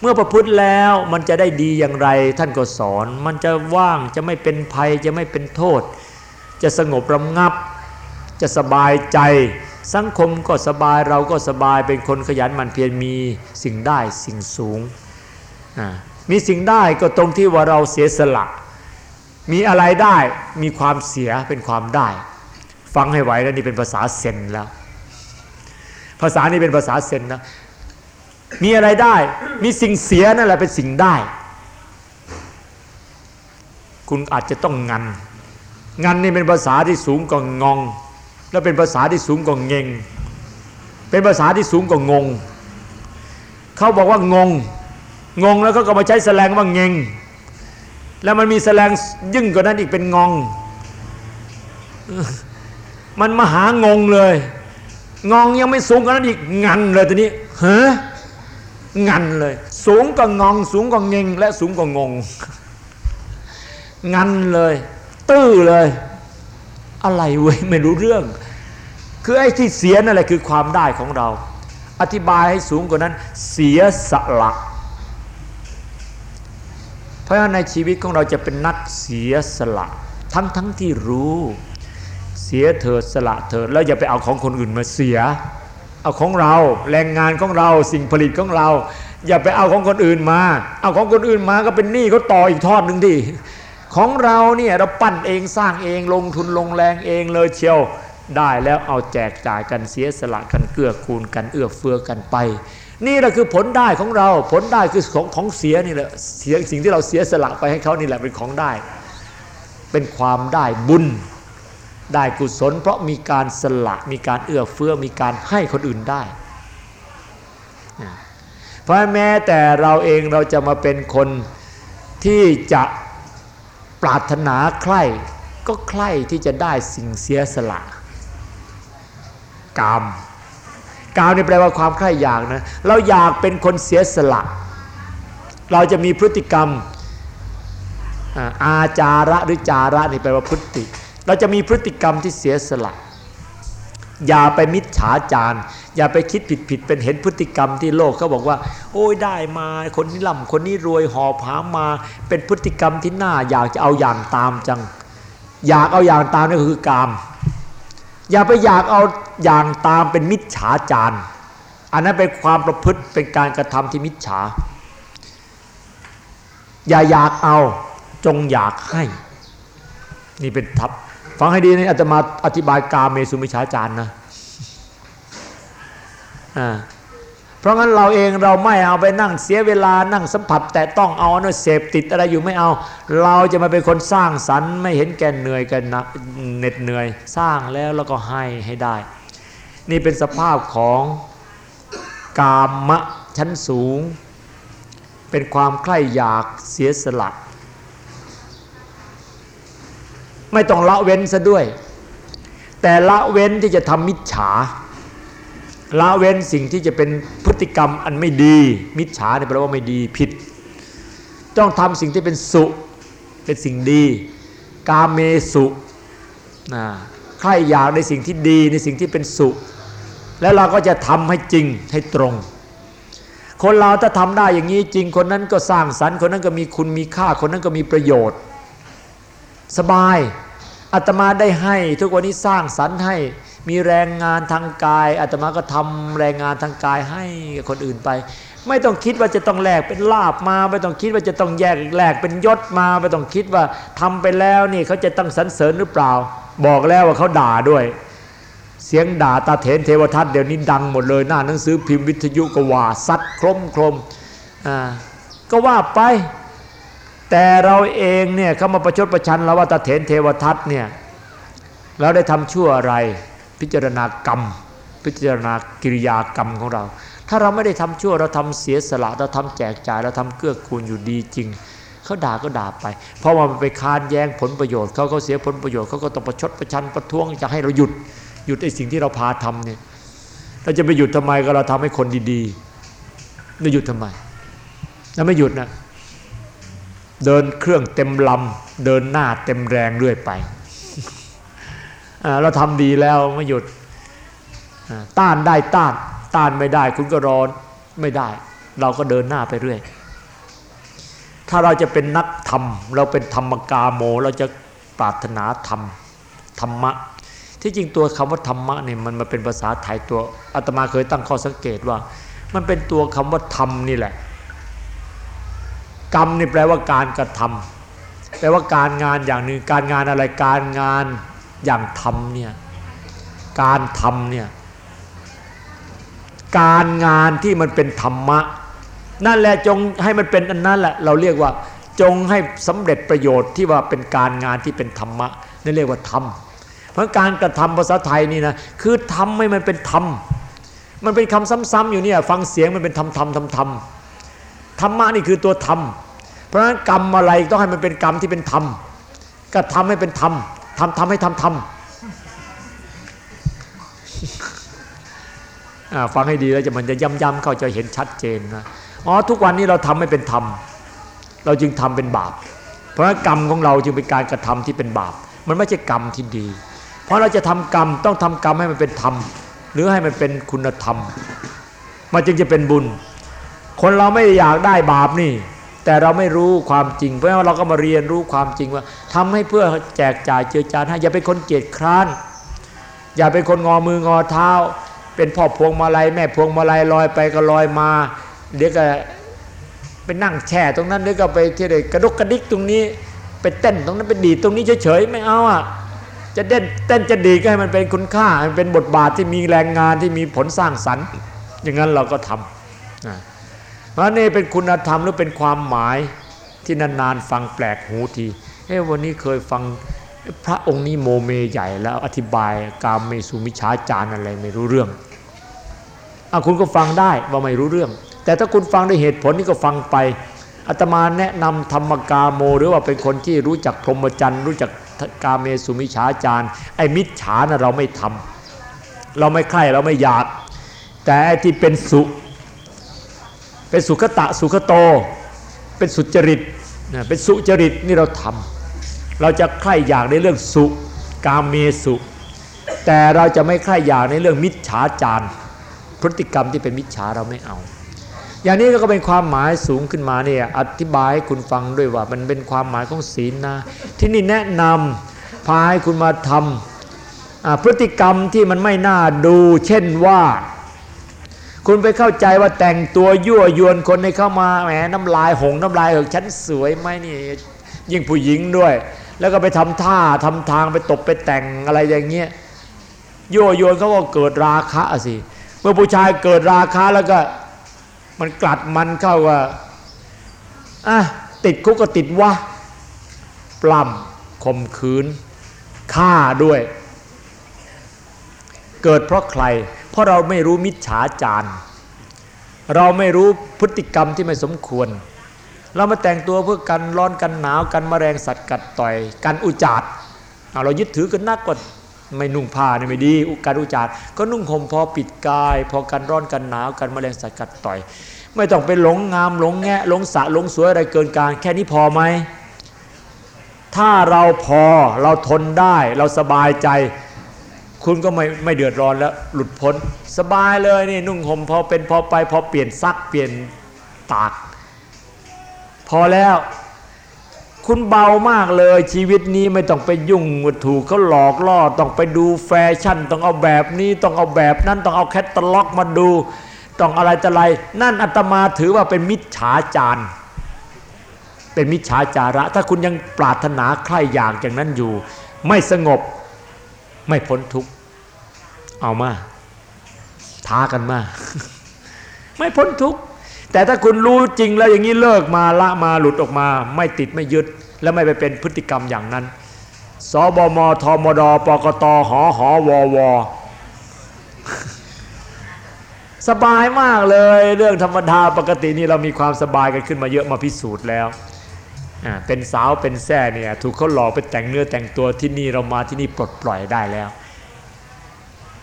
เมื่อประพฤติแล้วมันจะได้ดีอย่างไร ท่านก็สอน มันจะว่างจะไม่เป็นภัยจะไม่เป็นโทษ จะสงบระงับ จะสบายใจ สังคมก็สบายเราก็สบายเป็นคนขยันมันเพียรมีสิ่งได้สิ่งสูงอ่า มีสิ่งได้ก็ตรงที่ว่าเราเสียสละ มีอะไรได้มีความเสียเป็นความได้ ฟังให้ไหวแล้วนี่เป็นภาษาเซนแล้ว ภาษานี้เป็นภาษาเซนนะมีอะไรได้ มีสิ่งเสียนั่นแหละเป็นสิ่งได้ คุณอาจจะต้องงัน งันนี่เป็นภาษาที่สูงกว่างงแล้วเป็นภาษาที่สูงกว่าเงง เป็นภาษาที่สูงกว่างง เขาบอกว่างง งงแล้วก็ก็มาใช้แสลงว่าเงงแล้วมันมีแสลงยิ่งกว่านั้นอีกเป็นงง มันมหางงเลย งงยังไม่สูงกว่านั้นอีกงันเลยตอนนี้เฮ้งันเลย สูงก็งองง สูงก็เงงและสูงก็งง งันเลย ตื้อเลย อะไรเว้ยไม่รู้เรื่อง คือไอ้ที่เสียนั่นแหละคือความได้ของเรา อธิบายให้สูงกว่านั้น เสียสละ ราะฉะนั้นในชีวิตของเราจะเป็นนักเสียสละ ทั้งทั้งที่รู้ เสียเถิดสละเถิดแล้วอย่าไปเอาของคนอื่นมาเสีย เอาของเราแรงงานของเราสิ่งผลิตของเรา อย่าไปเอาของคนอื่นมา เอาของคนอื่นมาก็เป็นหนี้เขาต่ออีกทอดหนึ่งดิของเราเนี่ยเราปั้นเองสร้างเองลงทุนลงแรงเองเลยเชียวได้แล้วเอาแจกจ่ายกันเสียสละกันเกื้อกูลกันเอื้อเฟื้อกันไป นี่แหละคือผลได้ของเรา ผลได้คือของของเสียนี่แหละเสียสิ่งที่เราเสียสละไปให้เขานี่แหละเป็นของได้ เป็นความได้บุญ ได้กุศล เพราะมีการสละมีการเอื้อเฟื้อมีการให้คนอื่นได้ เพราะแม้แต่เราเองเราจะมาเป็นคนที่จะปรารถนาใคร่ก็ใคร่ที่จะได้สิ่งเสียสละกาม กามนี่แปลว่าความใคร่อยากนะ เราอยากเป็นคนเสียสละ เราจะมีพฤติกรรมอาจาระหรือจาระนี่แปลว่าพฤติ เราจะมีพฤติกรรมที่เสียสละ อย่าไปมิจฉาจารอย่าไปคิดผิดผิดเป็นเห็นพฤติกรรมที่โลกเขาบอกว่า โอ้ยได้มาคนนี้ล่ำคนนี้รวยหอบหามา เป็นพฤติกรรมที่น่าอยากจะเอาอย่างตามจัง อยากเอาอย่างตามนี่คือกาม อย่าไปอยากเอาอย่างตามเป็นมิจฉาจารอันนั้นเป็นความประพฤติเป็นการกระทำที่มิจฉา อย่าอยากเอาจงอยากให้ นี่เป็นทับฟังให้ดีนอาตมาอธิบายกาเมสุมิชาจาร์นะอ่า เพราะงั้นเราเองเราไม่เอาไปนั่งเสียเวลานั่งสัมผัสแต่ต้องเอาเนเสพติดอะไรอยู่ไม่เอา เราจะมาเป็นคนสร้างสรรค์ไม่เห็นแก่เหนื่อยกันนะเหน็ดเหนื่อย สร้างแล้วแล้วก็ให้ให้ได้ นี่เป็นสภาพของกามะชั้นสูง เป็นความใคร่อยากเสียสละไม่ต้องละเว้นซะด้วย แต่ละเว้นที่จะทำมิจฉา ละเว้นสิ่งที่จะเป็นพฤติกรรมอันไม่ดี มิจฉาเนี่ยแปลว่าไม่ดีผิด ต้องทำสิ่งที่เป็นสุเป็นสิ่งดี กาเมสุนะใครอยากในสิ่งที่ดีในสิ่งที่เป็นสุแล้วเราก็จะทำให้จริงให้ตรง คนเราถ้าทำได้อย่างนี้จริง คนนั้นก็สร้างสรรค์คนนั้นก็มีคุณมีค่า คนนั้นก็มีประโยชน์ สบายอาตมาได้ให้ ทุกวันนี้สร้างสรรค์ให้ มีแรงงานทางกายอาตมาก็ทำแรงงานทางกายให้คนอื่นไป ไม่ต้องคิดว่าจะต้องแลกเป็นลาบมา ไม่ต้องคิดว่าจะต้องแยกแลกเป็นยศมา ไม่ต้องคิดว่าทำไปแล้วนี่เขาจะต้องสรรเสริญหรือเปล่า บอกแล้วว่าเขาด่าด้วย เสียงด่าตาเถนเทวทัตเดี๋ยวนี้ดังหมดเลยหน้าหนังสือพิมพ์วิทยุก็ว่าซัดครมครมอ่าก็ว่าไปแต่เราเองเนี่ยเขามาประชดประชันเราว่าตาเถนเทวทัตเนี่ยเราได้ทำชั่วอะไร พิจารณากรรม พิจารณากิริยากรรมของเรา ถ้าเราไม่ได้ทำชั่วเราทำเสียสละเราทำแจกจ่ายเราทำเกื้อกูลอยู่ดีจริงเขาด่าก็ด่าไปเพราะว่ามันไปค้านแย้งผลประโยชน์เขาเขาเสียผลประโยชน์เขาก็ต้องประชดประชันประท้วงจะให้เราหยุดหยุดไอ้สิ่งที่เราพาทำเนี่ยเราจะไปหยุดทำไมก็เราทำให้คนดีๆเราหยุดทำไมเราไม่หยุดนะเดินเครื่องเต็มลำเดินหน้าเต็มแรงเรื่อยไป เราทำดีแล้วไม่หยุดต้านได้ต้าน ต้านไม่ได้ คุณก็รอไม่ได้ เราก็เดินหน้าไปเรื่อย ถ้าเราจะเป็นนักธรรม เราเป็นธรรมกาโม เราจะปรารถนาธรรมธรรมะ ที่จริงตัวคำว่าธรรมะเนี่ยมันมาเป็นภาษาไทยตัวอาตมาเคยตั้งข้อสังเกตว่า มันเป็นตัวคำว่าธรรมนี่แหละ กรรมนี่แปลว่าการกระทำแปลว่าการงานอย่างหนึ่งการงานอะไรการงาน อย่างทำเนี่ยการทำเนี่ยการงานที่มันเป็นธรรมะ นั่นแหละจงให้มันเป็นอันนั้นแหละเราเรียกว่า จงให้สำเร็จประโยชน์ที่ว่าเป็นการงานที่เป็นธรรมะนั่นเรียกว่าธรรมเพราะการกระทำภาษาไทยนี่นะคือทำให้มันเป็นธรรมมันเป็นคำซ้ำๆอยู่เนี่ยฟังเสียงมันเป็นธรรมธรรมธรรมธรรมธรรมะนี่คือตัวธรรมเพราะฉะนั้นกรรมอะไรต้องให้มันเป็นกรรมที่เป็นธรรมกระทำให้เป็นธรรม ทำทำให้ทำทำฟังให้ดีแล้วจะมันจะย้ำๆเข้าจะเห็นชัดเจนนะอ๋อทุกวันนี้เราทำไม่เป็นธรรม เราจึงทำเป็นบาป เพราะกรรมของเราจึงเป็นการกระทำที่เป็นบาป มันไม่ใช่กรรมที่ดี เพราะเราจะทำกรรมต้องทำกรรมให้มันเป็นธรรม หรือให้มันเป็นคุณธรรม มันจึงจะเป็นบุญ คนเราไม่อยากได้บาปนี่ แต่เราไม่รู้ความจริง เพราะฉะนั้นเราก็มาเรียนรู้ความจริงว่าทำให้เพื่อแจกจ่ายเจือจานให้อย่าเป็นคนเกียจคร้าน อย่าเป็นคนงอมืองอเท้า เป็นพ่อพวงมาลัยแม่พวงมาลัยลอยไปก็ลอยมาเดี๋ยวก็ไปนั่งแช่ตรงนั้นเดี๋ยวก็ไปที่ไหนกระดกกระดิกตรงนี้ ไปเต้นตรงนั้นไปดีตรงนี้เฉยๆไม่เอาอะจะเต้นเต้นจะดีก็ให้มันเป็นคุณค่ามันเป็นบทบาทที่มีแรงงานที่มีผลสร้างสรรค์ อย่างนั้นเราก็ทำนะ เพราะนี่เป็นคุณธรรมหรือเป็นความหมายที่นานๆฟังแปลกหูทีเอ้วันนี้เคยฟังพระองค์นี้โมเมใหญ่แล้วอธิบายกามเมสุมิชาจารอะไรไม่รู้เรื่องอคุณก็ฟังได้ว่าไม่รู้เรื่อง แต่ถ้าคุณฟังด้วยเหตุผลนี่ก็ฟังไปอาตมาแนะนำธรรมกาโม หรือว่าเป็นคนที่รู้จักพรหมจรรย์รู้จักกาเมสุมิชาจารไอ้มิจฉานะเราไม่ทำเราไม่ใคร่เราไม่อยาก แต่ที่เป็นสุ เป็นสุขตะสุขโต เป็นสุจริตนะเป็นสุจริตนี่เราทำเราจะใคร่อยากในเรื่องสุกาเมสุ แต่เราจะไม่ใคร่อยากในเรื่องมิจฉาจารพฤติกรรมที่เป็นมิจฉาเราไม่เอา อย่างนี้ก็เป็นความหมายสูงขึ้นมาเนี่ยอธิบายให้คุณฟังด้วยว่า มันเป็นความหมายของศีลนะที่นี่แนะนำพาให้คุณมาทำพฤติกรรมที่มันไม่น่าดู เช่นว่า คุณไปเข้าใจว่าแต่งตัวยั่วยวนคนให้เข้ามาแหมน้ำลายหงน้ำลายเออฉันสวยไหมนี่ ยิ่งผู้หญิงด้วย แล้วก็ไปทำท่าทำทางไปตบไปแต่งอะไรอย่างเงี้ยยั่วยวนเขาก็เกิดราคะสิเมื่อผู้ชายเกิดราคะแล้วก็ มันกลัดมันเข้าว่าอะติดคุกก็ติดวะปล้ำข่มขืนฆ่าด้วย เกิดเพราะใคร เพราะเราไม่รู้มิจฉาจารเราไม่รู้พฤติกรรมที่ไม่สมควร เรามาแต่งตัวเพื่อกันร้อนกันหนาวกันมแมลงสัตว์กัดต่อยกันอุจาดเรายึดถือกันนักกว่าไม่นุ่งผ้าเนี่ไม่ดีการอุจาดก็นุ่งห่มพอปิดกาย พอกันร้อนกันหนาวกันมแมลงสัตว์กัดต่อย ไม่ต้องไปหลงงามหลงแงะหลงสะหลงสวยอะไรเกินการแค่นี้พอไหมถ้าเราพอเราทนได้เราสบายใจ คุณก็ไม่ไม่เดือดร้อนแล้วหลุดพ้น สบายเลยนี่นุ่งห่มพอเป็นพอไปพอเปลี่ยนซักเปลี่ยนตาก พอแล้ว คุณเบามากเลยชีวิตนี้ไม่ต้องไปยุ่งถูกเขาหลอกล่อต้องไปดูแฟชั่น ต้องเอาแบบนี้ต้องเอาแบบนั้นต้องเอาแคตตาล็อกมาดู ต้องอะไรจะอะไร นั่นอาตมาถือว่าเป็นมิจฉาจารเป็นมิจฉาจาระ ถ้าคุณยังปรารถนาใครอยากอย่างนั้นอยู่ ไม่สงบ ไม่พ้นทุกข์เอามาท้ากันมา ไม่พ้นทุกข์แต่ถ้าคุณรู้จริงแล้วอย่างนี้เลิกมาละมาหลุดออกมา ไม่ติดไม่ยึด แล้วไม่ไปเป็นพฤติกรรมอย่างนั้นสบมทมดปกตหอหอววสบายมากเลย เรื่องธรรมดาปกตินี่เรามีความสบายกันขึ้นมาเยอะมาพิสูจน์แล้ว เป็นสาวเป็นแซ่เนี่ยถูกเขาหลอกไปแต่งเนื้อแต่งตัวที่นี่เรามาที่นี่ปลดปล่อยได้แล้ว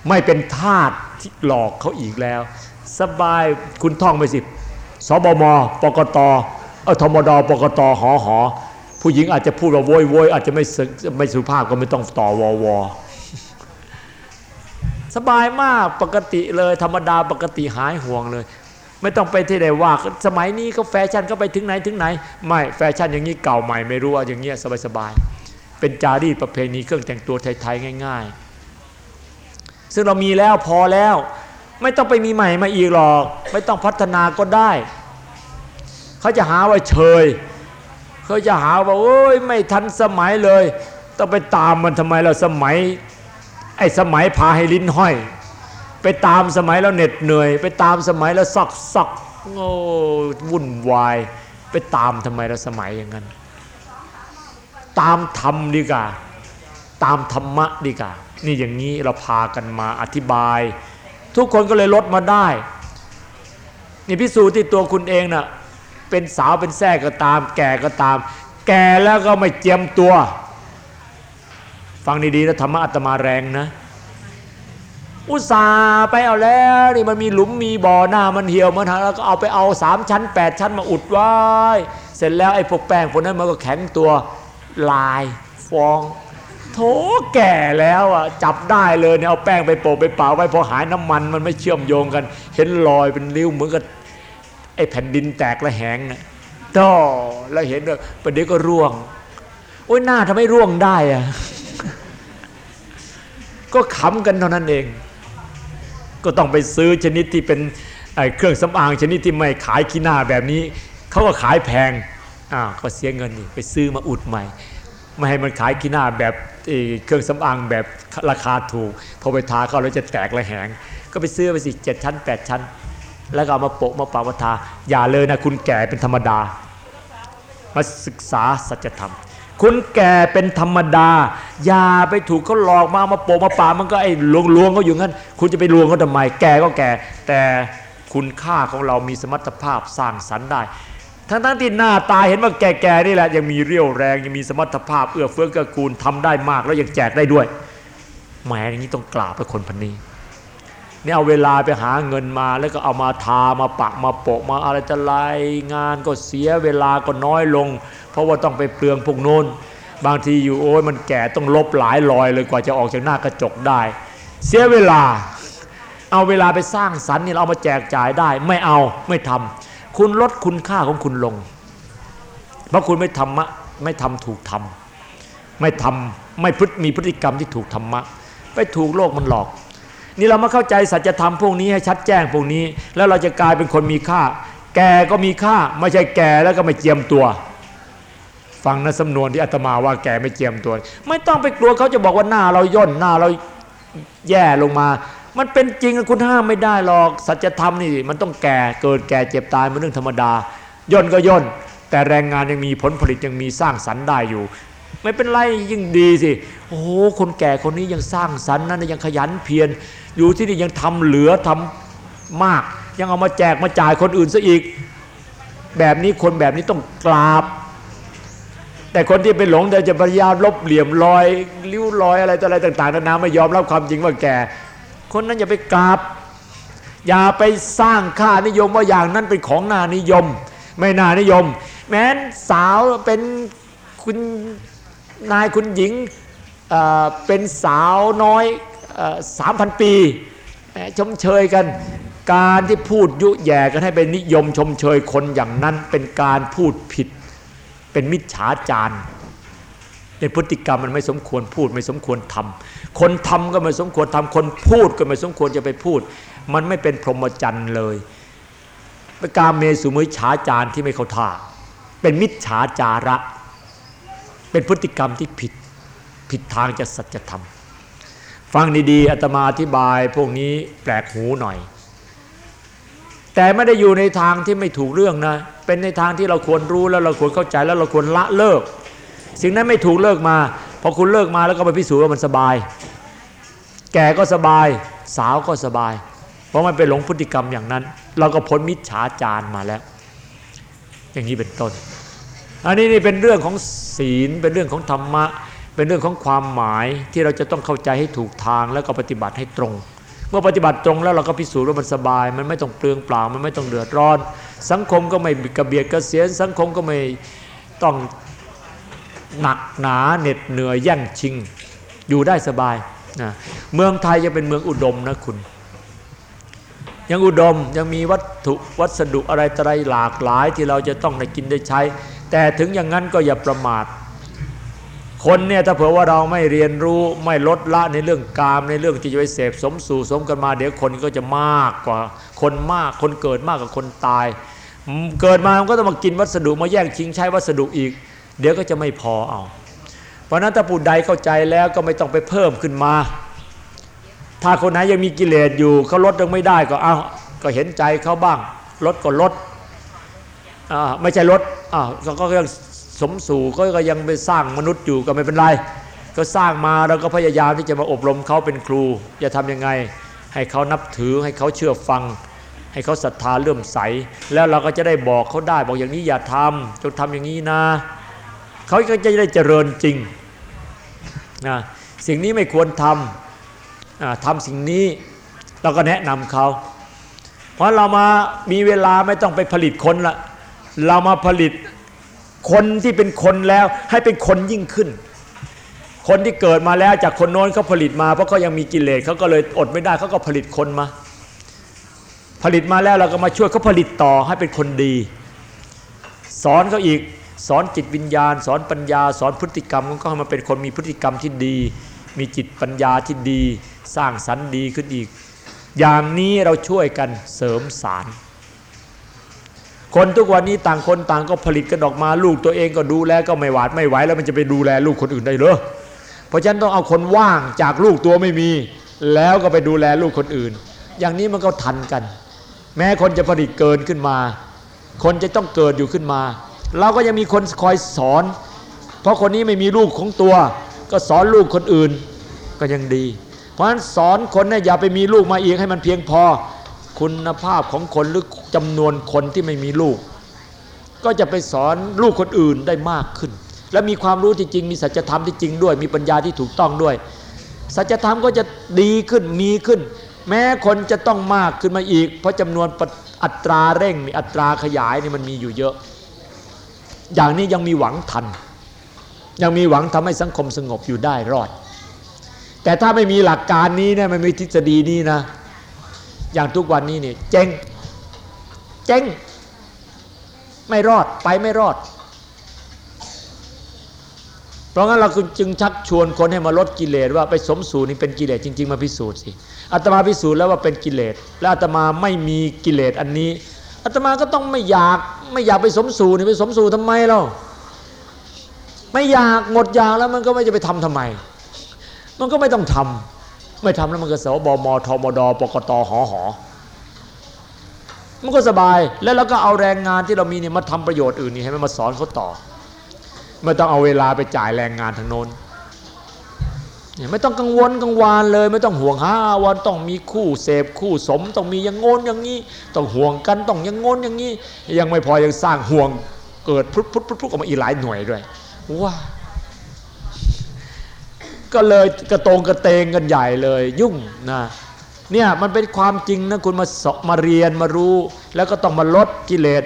ไม่เป็นทาสที่หลอกเขาอีกแล้ว สบายคุณท่องไปสิสบมปกตเออธมดปกตหอหอผู้หญิงอาจจะพูดว่าโวยโวยอาจจะไม่ไม่สุภาพก็ไม่ต้องต่อวอวอสบายมากปกติเลย ธรรมดาปกติหายห่วงเลย ไม่ต้องไปที่ไหนว่าสมัยนี้ก็แฟชั่นก็ไปถึงไหนถึงไหน ไม่แฟชั่นอย่างนี้เก่าใหม่ไม่รู้ว่าอย่างเงี้ยสบายๆเป็นจารีตประเพณีเครื่องแต่งตัวไทยๆง่าย ๆ ซึ่งเรามีแล้วพอแล้ว ไม่ต้องไปมีใหม่มาอีกหรอก ไม่ต้องพัฒนาก็ได้เขาจะหาว่าเชยเขาจะหาว่าโอ้ยไม่ทันสมัยเลย ต้องไปตามมันทำไมเราสมัยไอ้สมัยพาให้ลิ้นห้อย ไปตามสมัยแล้วเหน็ดเหนื่อย ไปตามสมัยแล้วซักซักโอ้วุ่นวาย ไปตามทำไมแล้วสมัยอย่างนั้น ตามธรรมดีกว่าตามธรรมะดีกว่านี่อย่างนี้เราพากันมาอธิบาย ทุกคนก็เลยลดมาได้นี่พิสูจน์ที่ตัวคุณเองนะ่ะเป็นสาวเป็นแท้ก็ตาม แก่ก็ตาม แก่แล้วก็ไม่เจียมตัว ฟังดีๆนะธรรมะอาตมาแรงนะ อุตส่าห์ไปเอาแล้วนี่มันมีหลุมมีบ่อหน้ามันเหี่ยวมันหักแล้วก็เอาไปเอาสามชั้นแปดชั้นมาอุดไว้ เสร็จแล้วไอ้พวกแป้งพวกนั้นมันก็แข็งตัวลายฟองโถแก่แล้วอะจับได้เลยเนี่ยเอาแป้งไปโปะไปเป่าไว้พอหายน้ำมันมันไม่เชื่อมโยงกัน เห็นรอยเป็นริ้วเหมือนกับไอ้แผ่นดินแตกระแหงนะต่อแล้วเห็นเลยประเดี๋ยวก็ร่วง โอ้ยหน้าทำไมร่วงได้อะก็ขำกันเท่านั้นเอง ก็ต้องไปซื้อชนิดที่เป็นเครื่องสำอางชนิดที่ไม่ขายขี้หน้าแบบนี้เขาก็ขายแพงอ้าวก็เสียเงินนี่ไปซื้อมาอุดใหม่ ไม่ให้มันขายขี้หน้าแบบเครื่องสำอางแบบราคาถูกพอไปทาเข้าแล้วจะแตกระแหง ก็ไปซื้อไปสิเจ็ดชั้นแปดชั้น แล้วก็เอามาโปะมาปามาทาอย่าเลยนะคุณแก่เป็นธรรมดา มาศึกษาสัจธรรม คุณแก่เป็นธรรมดา อย่าไปถูกเขาหลอกมามาโปะมาป่ามันก็ไอ้ลวงลวงเขาอยู่งั้น คุณจะไปลวงเขาทำไม แก่ก็แก่ แต่คุณค่าของเรามีสมรรถภาพสร้างสรรค์ได้ ทั้งทั้งที่หน้าตาเห็นว่าแก่ๆนี่แหละ ยังมีเรี่ยวแรงยังมีสมรรถภาพเอื้อเฟื้อเกื้อกูลทำได้มากแล้วยังแจกได้ด้วยแหมอย่างนี้ต้องกราบพระคนพันนี้ นี่เอาเวลาไปหาเงินมาแล้วก็เอามาทามาปักมาโปะมาอะไรจะไรงานก็เสียเวลาก็น้อยลง เพราะว่าต้องไปเปลืองพวกโน้น บางทีอยู่โอ้ยมันแก่ต้องลบหลายรอยเลยกว่าจะออกจากหน้ากระจกได้ เสียเวลา เอาเวลาไปสร้างสรรค์นี่เราเอามาแจกจ่ายได้ ไม่เอาไม่ทำคุณลดคุณค่าของคุณลง เพราะคุณไม่ทำมะไม่ทำถูกทำไม่ทำไม่พฤติมีพฤติกรรมที่ถูกธรรมะ ไปถูกโลกมันหลอก นี่เรามาเข้าใจสัจธรรมพวกนี้ให้ชัดแจ้งพวกนี้ แล้วเราจะกลายเป็นคนมีค่า แก่ก็มีค่า ไม่ใช่แก่แล้วก็ไม่เจียมตัว ฟังนะสำนวนที่อาตมาว่าแก่ไม่เจียมตัว ไม่ต้องไปกลัวเขาจะบอกว่าหน้าเราย่นหน้าเราแย่ลงมา มันเป็นจริงคุณห้ามไม่ได้หรอกสัจธรรมนี่มันต้องแก่เกิดแก่เจ็บตายมันเรื่องธรรมดาย่นก็ย่น แต่แรงงานยังมีผลผลิตยังมีสร้างสรรค์ได้อยู่ไม่เป็นไรยิ่งดีสิ โอ้โห คนแก่คนนี้ยังสร้างสรรค์นั้นยังขยันเพียร อยู่ที่นี่ยังทำเหลือทำมาก ยังเอามาแจกมาจ่ายคนอื่นซะอีก แบบนี้คนแบบนี้ต้องกราบ แต่คนที่ไปหลงแต่จะพยายามลบเหลี่ยมรอยริ้วรอยอะไรต่ออะไรต่างๆนานาไม่ยอมรับความจริงว่าแก่ คนนั้นอย่าไปกราบ อย่าไปสร้างค่านิยมว่าอย่างนั้นเป็นของนานิยม ไม่นานิยม แม้นสาวเป็นคุณนายคุณหญิงเป็นสาวน้อย สามพันปีชมเชยกัน การที่พูดยุแย่กันให้เป็นนิยมชมเชยคนอย่างนั้นเป็นการพูดผิด เป็นมิจฉาจารในพฤติกรรมมันไม่สมควรพูดไม่สมควรทำคนทำก็ไม่สมควรทำคนพูดก็ไม่สมควรจะไปพูด มันไม่เป็นพรหมจรรย์เลยเป็นการเมสุมิฉาจารที่ไม่เข้าท่า เป็นมิจฉาจาระ เป็นพฤติกรรมที่ผิด ผิดทางจะสัจธรรม ฟังดีๆอาตมาอธิบายพวกนี้แปลกหูหน่อย แต่ไม่ได้อยู่ในทางที่ไม่ถูกเรื่องนะ เป็นในทางที่เราควรรู้แล้วเราควรเข้าใจแล้วเราควรละเลิก สิ่งนั้นไม่ถูกเลิกมาพอคุณเลิกมาแล้วก็ไปพิสูจน์ว่ามันสบาย แก่ก็สบาย สาวก็สบาย เพราะมันเป็นหลงพฤติกรรมอย่างนั้น เราก็พ้นมิจฉาจารมาแล้ว อย่างนี้เป็นต้น อันนี้นี่เป็นเรื่องของศีลเป็นเรื่องของธรรมะ เป็นเรื่องของความหมายที่เราจะต้องเข้าใจให้ถูกทางแล้วก็ปฏิบัติให้ตรง เมื่อปฏิบัติตรงแล้วเราก็พิสูจน์ว่ามันสบาย มันไม่ต้องเปลืองเปล่ามันไม่ต้องเดือดร้อน สังคมก็ไม่กระเบียดกระเสียนสังคมก็ไม่ต้องหนักหนาเหน็ดเหนื่อยแย่งชิง อยู่ได้สบายนะเมืองไทยจะเป็นเมืองอุดมนะคุณ ยังอุดมยังมีวัตถุวัสดุอะไรตะไรหลากหลายที่เราจะต้องได้กินได้ใช้ แต่ถึงอย่างนั้นก็อย่าประมาท คนเนี่ยถ้าเผื่อว่าเราไม่เรียนรู้ไม่ลดละในเรื่องกามในเรื่องที่จะไปเสพสมสู่สมกันมาเดี๋ยวคนก็จะมากกว่าคนมากคนเกิดมากกว่าคนตาย เกิดมามันก็ต้องมากินวัสดุมาแย่งชิงใช้วัสดุอีก เดี๋ยวก็จะไม่พอเอา เพราะนั้นถ้าผู้ใดเข้าใจแล้วก็ไม่ต้องไปเพิ่มขึ้นมา ถ้าคนไหนยังมีกิเลสอยู่เขาลดยังไม่ได้ก็เอาก็เห็นใจเขาบ้างลดก็ลดไม่ใช่ลดอ้าก็ยัง สมสู่ก็ยังไปสร้างมนุษย์อยู่ก็ไม่เป็นไร ก็สร้างมาแล้วก็พยายามที่จะมาอบรมเขาเป็นครู จะทำยังไง ให้เขานับถือให้เขาเชื่อฟัง ให้เขาศรัทธาเลื่อมใส แล้วเราก็จะได้บอกเขาได้บอกอย่างนี้อย่าทำจงทำอย่างนี้นะเขาก็จะได้เจริญจริงนะสิ่งนี้ไม่ควรทำทำสิ่งนี้เราก็แนะนำเขา เพราะเรามามีเวลาไม่ต้องไปผลิตคนละเรามาผลิต คนที่เป็นคนแล้วให้เป็นคนยิ่งขึ้น คนที่เกิดมาแล้วจากคนโน้นเขาผลิตมาเพราะเขายังมีกิเลสเขาก็เลยอดไม่ได้เขาก็ผลิตคนมา ผลิตมาแล้วเราก็มาช่วยเขาผลิตต่อให้เป็นคนดี สอนเขาอีกสอนจิตวิญญาณ สอนปัญญา สอนพฤติกรรมก็ให้มาเป็นคนมีพฤติกรรมที่ดี มีจิตปัญญาที่ดี สร้างสรรค์ดีขึ้นอีก อย่างนี้เราช่วยกันเสริมสาร คนทุกวันนี้ต่างคนต่างก็ผลิตกันออกมาลูกตัวเองก็ดูแลก็ไม่หวาดไม่ไหวแล้วมันจะไปดูแลลูกคนอื่นได้เหรอเพราะฉะนั้นต้องเอาคนว่างจากลูกตัวไม่มี แล้วก็ไปดูแลลูกคนอื่น อย่างนี้มันก็ทันกัน แม้คนจะผลิตเกินขึ้นมา คนจะต้องเกิดอยู่ขึ้นมา เราก็ยังมีคนคอยสอน เพราะคนนี้ไม่มีลูกของตัว ก็สอนลูกคนอื่นก็ยังดี เพราะฉะนั้นสอนคนเนี่ยอย่าไปมีลูกมาอีกให้มันเพียงพอ คุณภาพของคนหรือจำนวนคนที่ไม่มีลูก ก็จะไปสอนลูกคนอื่นได้มากขึ้น และมีความรู้ที่จริงมีสัจธรรมที่จริงด้วย มีปัญญาที่ถูกต้องด้วย สัจธรรมก็จะดีขึ้นมีขึ้น แม้คนจะต้องมากขึ้นมาอีก เพราะจำนวนอัตราเร่งอัตราขยายนี่มันมีอยู่เยอะ อย่างนี้ยังมีหวังทัน ยังมีหวังทำให้สังคมสงบอยู่ได้รอด แต่ถ้าไม่มีหลักการนี้เนี่ยไม่มีทฤษฎีนี้นะ อย่างทุกวันนี้เนี่ยเจ๊งเจ๊งไม่รอดไปไม่รอด เพราะงั้นเราจึงชักชวนคนให้มาลดกิเลสว่าไปสมสู่นี่เป็นกิเลสจริง ๆ มาพิสูจน์สิอาตมาพิสูจน์แล้วว่าเป็นกิเลสและอาตมาไม่มีกิเลสอันนี้อาตมาก็ต้องไม่อยากไม่อยากไปสมสู่นี่ไปสมสู่ทำไมเราไม่อยากหมดอยากแล้วมันก็ไม่จะไปทำทำไม มันก็ไม่ต้องทำ ไม่ทำแล้วมันก็สบมทมดปกตหอหอมันก็สบายแล้วเราก็เอาแรงงานที่เรามีเนี่ยมาทำประโยชน์อื่นนี่ให้มันมาสอนเขาต่อ ไม่ต้องเอาเวลาไปจ่ายแรงงานทางโน้นไม่ต้องกังวลกังวานเลย ไม่ต้องห่วงหาวันต้องมีคู่เสพคู่สม ต้องมีอย่างงนอย่างนี้ ต้องห่วงกันต้องอย่างงนอย่างนี้ ยังไม่พอยังสร้างห่วงเกิดพุทธพุทธพุทธออกมาอีกหลายหน่วยด้วยว้า ก็เลยกระตรงกระเตงกันใหญ่เลยยุ่งนะเนี่ยมันเป็นความจริงนะคุณมาสมาเรียนมารู้ แล้วก็ต้องมาลดกิเลส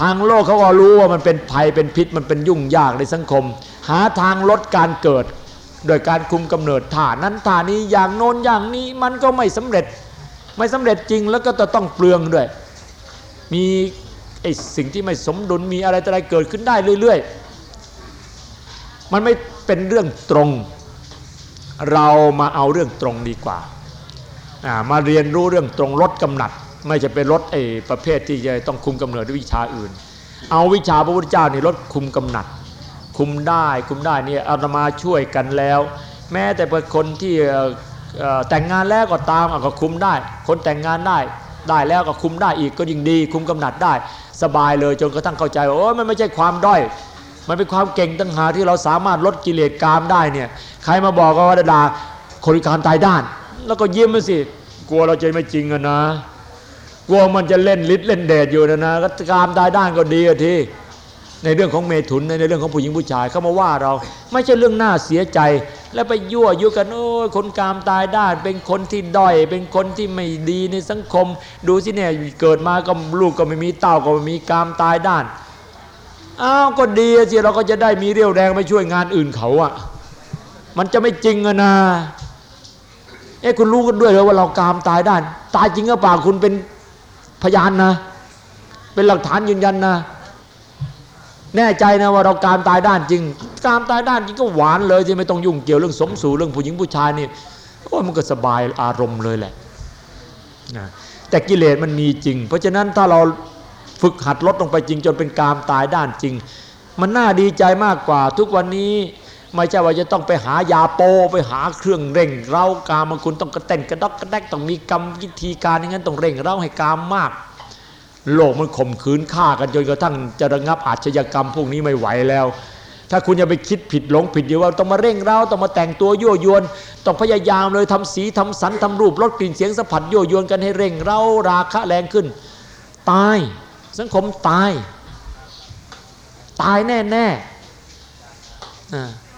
ทางโลกเขาก็รู้ว่ามันเป็นภัยเป็นพิษมันเป็นยุ่งยากในสังคม หาทางลดการเกิด โดยการคุมกำเนิดฐานนั้นฐานนี้อย่างโน้นอย่างนี้มันก็ไม่สำเร็จ ไม่สำเร็จจริงแล้วก็จะต้องเปลืองด้วย มีไอ้สิ่งที่ไม่สมดุลมีอะไรอะไรเกิดขึ้นได้เรื่อย ๆ มันไม่เป็นเรื่องตรง เรามาเอาเรื่องตรงดีกว่า มาเรียนรู้เรื่องตรงลดกำหนัด ไม่จะเป็นลดไอ้ประเภทที่จะต้องคุมกำเนิดด้วยวิชาอื่น เอาวิชาพระพุทธเจ้านี่ลดคุมกำหนัด คุมได้คุมได้เนี่ยอาตมาช่วยกันแล้ว แม้แต่เป็นคนที่แต่งงานแล้วก็ตามก็คุมได้ คนแต่งงานได้ได้แล้วก็คุมได้อีกก็ยิ่งดี คุมกำหนัดได้ สบายเลยจนกระทั่งเข้าใจว่าโอ้มันไม่ใช่ความด้อย มันเป็นความเก่งตั้งหาที่เราสามารถลดกิเลสกามได้เนี่ยใครมาบอกก็ว่าด่าคนการตายด้าน แล้วก็ยิ้มมาสิกลัวเราจะไม่จริงอะนะกลัวมันจะเล่นลิ์เล่นเดชอยู่นะนะก็กามตายด้านก็ดีอะทีในเรื่องของเมถุนในเรื่องของผู้หญิงผู้ชายเขามาว่าเรา ไม่ใช่เรื่องน่าเสียใจ แล้วไปยั่วยุกันโอ้ยคนกามตายด้าน เป็นคนที่ด้อย เป็นคนที่ไม่ดีในสังคม ดูสิเนี่ยเกิดมาก็ลูกก็ไม่มีเต้าก็ไม่มีกามตายด้าน อ้าวก็ดีสิเราก็จะได้มีเรี่ยวแรงไปช่วยงานอื่นเขาอะมันจะไม่จริงอะนะเอ้คุณรู้กันด้วยเลยว่าเรากามตายได้ ตายจริงหรือเปล่าคุณเป็นพยานนะ เป็นหลักฐานยืนยันนะ แน่ใจนะว่าเราการตายด้านจริง การตายด้านจริงก็หวานเลยที่ไม่ต้องยุ่งเกี่ยวเรื่องสมสู่เรื่องผู้หญิงผู้ชายนี่โอ้มันก็สบายอารมณ์เลยแหละนะแต่กิเลสมันมีจริง เพราะฉะนั้นถ้าเรา ฝึกหัดลดลงไปจริงจนเป็นกามตายด้านจริง มันน่าดีใจมากกว่า ทุกวันนี้ไม่ใช่ว่าจะต้องไปหายาโปไปหาเครื่องเร่ง เรากามคุณต้องกระเต้นกระดอกกระแดกต้องมีกรรมวิธีการอย่างนั้นต้องเร่งเราให้กามมาก โลกมันข่มขืนฆ่ากันจนกระทั่งจะระงับอาชญากรรมพวกนี้ไม่ไหวแล้ว ถ้าคุณอย่าไปคิดผิดหลงผิดอยู่ว่าต้องมาเร่งเราต้องมาแต่งตัวยั่วยวน ต้องพยายามเลยทำสีทำสันทำรูปลดกลิ่นเสียงสัมผัสยั่วยวนกันให้เร่งเราราคะแรงขึ้น ตาย สังคมตาย ตายแน่แน่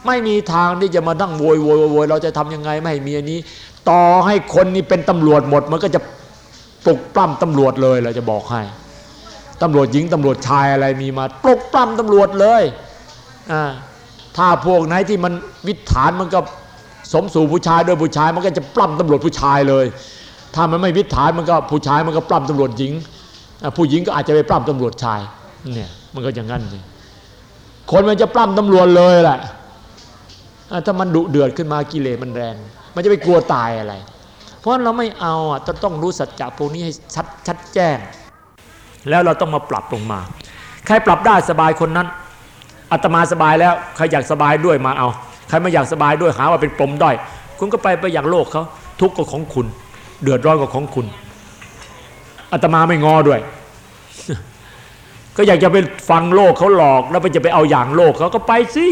ไม่มีทางที่จะมานั่งโวยโวยโวยเราจะทำยังไงไม่มีอันนี้ ต่อให้คนนี้เป็นตำรวจหมด มันก็จะปลุกปล้ำตำรวจเลยเราจะบอกให้ตำรวจหญิงตำรวจชายอะไรมีมาปลุกปล้ำตำรวจเลยถ้าพวกไหนที่มันวิถานมันก็สมสู่ผู้ชายโดยผู้ชายมันก็จะปล้ำตำรวจผู้ชายเลย ถ้ามันไม่วิถานมันก็ผู้ชายมันก็ปล้ำตำรวจหญิง ผู้หญิงก็อาจจะไปปล้ำตำรวจชายเนี่ยมันก็อย่างนั้นเลยคนมันจะปล้ำตำรวจเลยแหละถ้ามันดุเดือดขึ้นมากิเลสมันแรง มันจะไปกลัวตายอะไร เพราะเราไม่เอาอะต้องรู้สัจจะพวกนี้ให้ชัดชัดแจ้ง แล้วเราต้องมาปรับลงมา ใครปรับได้สบายคนนั้นอาตมาสบายแล้วใครอยากสบายด้วยมาเอาใครไม่อยากสบายด้วยหาว่าเป็นปมด้อยคุณก็ไปไปอย่างโลกเขาทุกข์ก็ของคุณ เดือดร้อนก็ของคุณ อาตมาไม่งอด้วย ก็อยากจะไปฟังโลกเขาหลอก แล้วไปจะไปเอาอย่างโลกเขาก็ไปสิ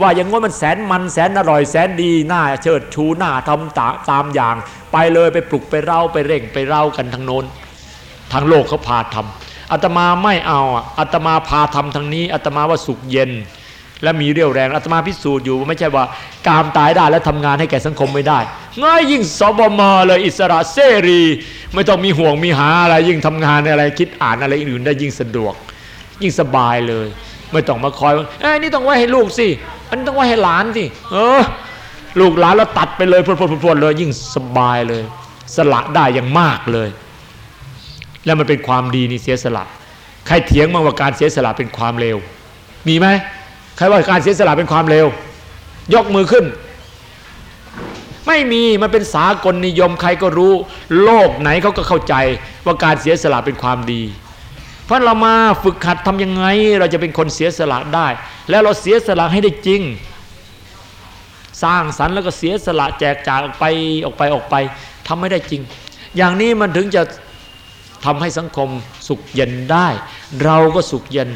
ว่าอย่างงี้มันแสนมันแสนอร่อยแสนดีหน้าเชิดชูหน้าทำตาตามอย่าง ไปเลยไปปลุกไปเร่าไปเร่งไปเร่ากันทางโน้นทางโลกเขาพาทำอาตมาไม่เอาอาตมาพาทำทางนี้อาตมาว่าสุขเย็น และมีเรี่ยวแรงอาตมาพิสูจน์อยู่ไม่ใช่ว่ากามตายได้และทำงานให้แก่สังคมไม่ได้ ง่ายยิ่งสบมเลยอิสระเสรี ไม่ต้องมีห่วงมีหาอะไรยิ่งทำงานอะไรคิดอ่านอะไรอื่นได้ยิ่งสะดวก ยิ่งสบายเลย ไม่ต้องมาคอยเอ้ยนี่ต้องไว้ให้ลูกสิอันนี้ต้องไว้ให้หลานสิเออ ลูกหลานแล้วตัดไปเลยพรวดๆเลย ยิ่งสบายเลย สละได้อย่างมากเลย แล้วมันเป็นความดีนี่เสียสละ ใครเถียงมาว่าการเสียสละเป็นความเลวมีไหม ครว่าการเสียสละเป็นความเลวยกมือขึ้น ไม่มีมันเป็นสากลนิยมใครก็รู้ โลกไหนเขาก็เข้าใจว่าการเสียสละเป็นความดีเพราะเรามาฝึกขัดทำยังไง เราจะเป็นคนเสียสละได้ แล้วเราเสียสละให้ได้จริง สร้างสรรค์แล้วก็เสียสละแจกจ่ายออกไปออกไปออกไปทำไม่ได้จริง อย่างนี้มันถึงจะทำให้สังคมสุขเย็นได้ เราก็สุขเย็น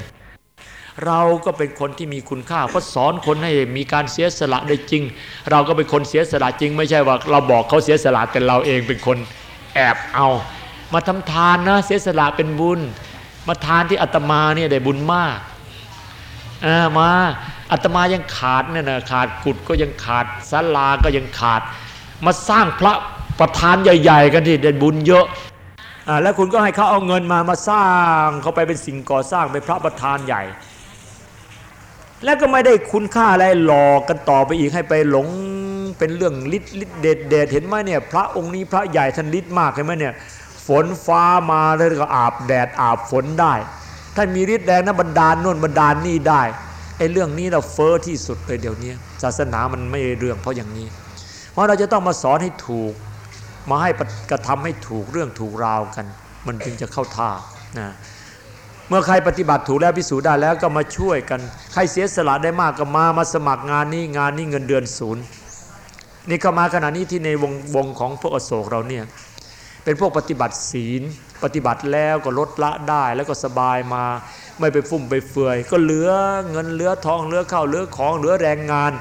เราก็เป็นคนที่มีคุณค่าก็สอนคนให้มีการเสียสละได้จริง เราก็เป็นคนเสียสละจริง ไม่ใช่ว่า เราบอกเขาเสียสละแต่เราเองเป็นคนแอบเอา มาทำทานนะเสียสละเป็นบุญ มาทานที่อาตมาเนี่ยได้บุญมากามาอาตมายังขาดเนี่ยนะขาดกุดก็ยังขาดศาลาก็ยังขาด มาสร้างพระประธานใหญ่ ๆ กันที่ได้บุญเยอะแล้วคุณก็ให้เขาเอาเงินมามาสร้างเขาไปเป็นสิ่งก่อสร้างเป็นพระประธานใหญ่ แล้วก็ไม่ได้คุณค่าอะไรหลอกกันต่อไปอีกให้ไปหลงเป็นเรื่องฤทธิ์ฤทธิ์เดชเดชเห็นไหมเนี่ย พระองค์นี้พระใหญ่ท่านฤทธิ์มากเห็นไหมเนี่ย ฝนฟ้ามาแล้วก็อาบแดดอาบฝนได้ท่านมีฤทธิ์แดงนะบันดาลน่นบันดาลนี่ได้ไอ้เรื่องนี้เราเฟอ้อที่สุดเลยเดี๋ยวนี้ศาสนามันไม่เรื่องเพราะอย่างนี้ เพราะเราจะต้องมาสอนให้ถูก มาให้กระทำให้ถูกเรื่องถูกราวกัน มันจึงจะเข้าท่านะ เมื่อใครปฏิบัติถูกแล้วพิสูจน์ได้แล้วก็มาช่วยกัน ใครเสียสละได้มากก็มามาสมัครงานนี้งานนี้เงินเดือนศูนย์นี่เข้ามาขณะนี้ที่ในวงวงของพวกอโศกเราเนี่ยเป็นพวกปฏิบัติศีล ปฏิบัติแล้วก็ลดละได้แล้วก็สบายมาไม่ไปฟุ่มไปเฟือย ก็เหลือเงินเหลือทองเหลือข้าวเหลือของเหลือแรงงาน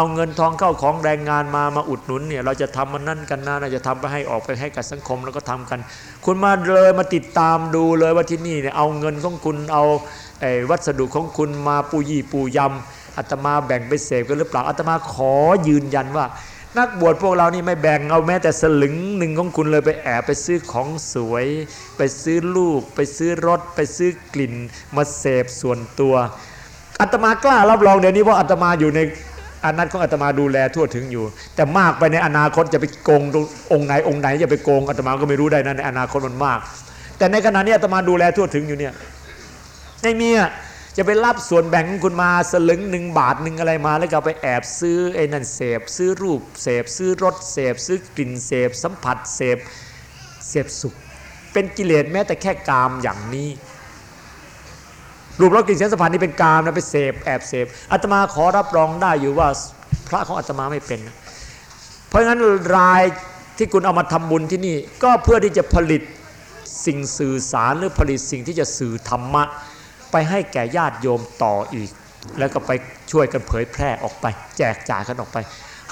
เอาเงินทองเข้าของแรงงานมามาอุดหนุนเนี่ยเราจะทำมันนั่นกันนะเราจะทำไปให้ออกไปให้กับสังคมแล้วก็ทำกัน คุณมาเลยมาติดตามดูเลยว่าที่นี่เนี่ยเอาเงินของคุณเอาไอ้วัสดุของคุณมาปูยี่ปูยำอาตมาแบ่งไปเสพกันหรือเปล่าอาตมาขอยืนยันว่า นักบวชพวกเรานี่ไม่แบ่งเอาแม้แต่สลึงหนึ่งของคุณเลยไปแอบไปซื้อของสวย ไปซื้อลูก ไปซื้อรถ ไปซื้อกลิ่น มาเสพส่วนตัวอาตมากล้ารับรองเดี๋ยวนี้ว่าอาตมาอยู่ใน อันนั้นของอาตมาดูแลทั่วถึงอยู่ แต่มากไปในอนาคตจะไปโกงองค์ไหนองค์ไหนจะไปโกงอาตมาก็ไม่รู้ได้นะในอนาคตมันมาก แต่ในขณะนี้อาตมาดูแลทั่วถึงอยู่เนี่ยไม่มีอะจะไปรับส่วนแบ่งคุณมาสลึงหนึ่งบาทหนึ่งอะไรมา แล้วก็ไปแอบซื้อไอ้นั่นเสพซื้อรูปเสพซื้อรสเสพซื้อกลิ่นเสพสัมผัสเสพเสพสุข เป็นกิเลสแม้แต่แค่กามอย่างนี้ รูปรสกลิ่นเสียงสัมผัสนี่เป็นกามนะไปเสพแอบเสพอาตมาขอรับรองได้อยู่ว่าพระของอาตมาไม่เป็น เพราะงั้นรายที่คุณเอามาทำบุญที่นี่ ก็เพื่อที่จะผลิตสิ่งสื่อสารหรือผลิตสิ่งที่จะสื่อธรรมะ ไปให้แก่ญาติโยมต่ออีก แล้วก็ไปช่วยกันเผยแพร่ออกไป แจกจ่ายกันออกไป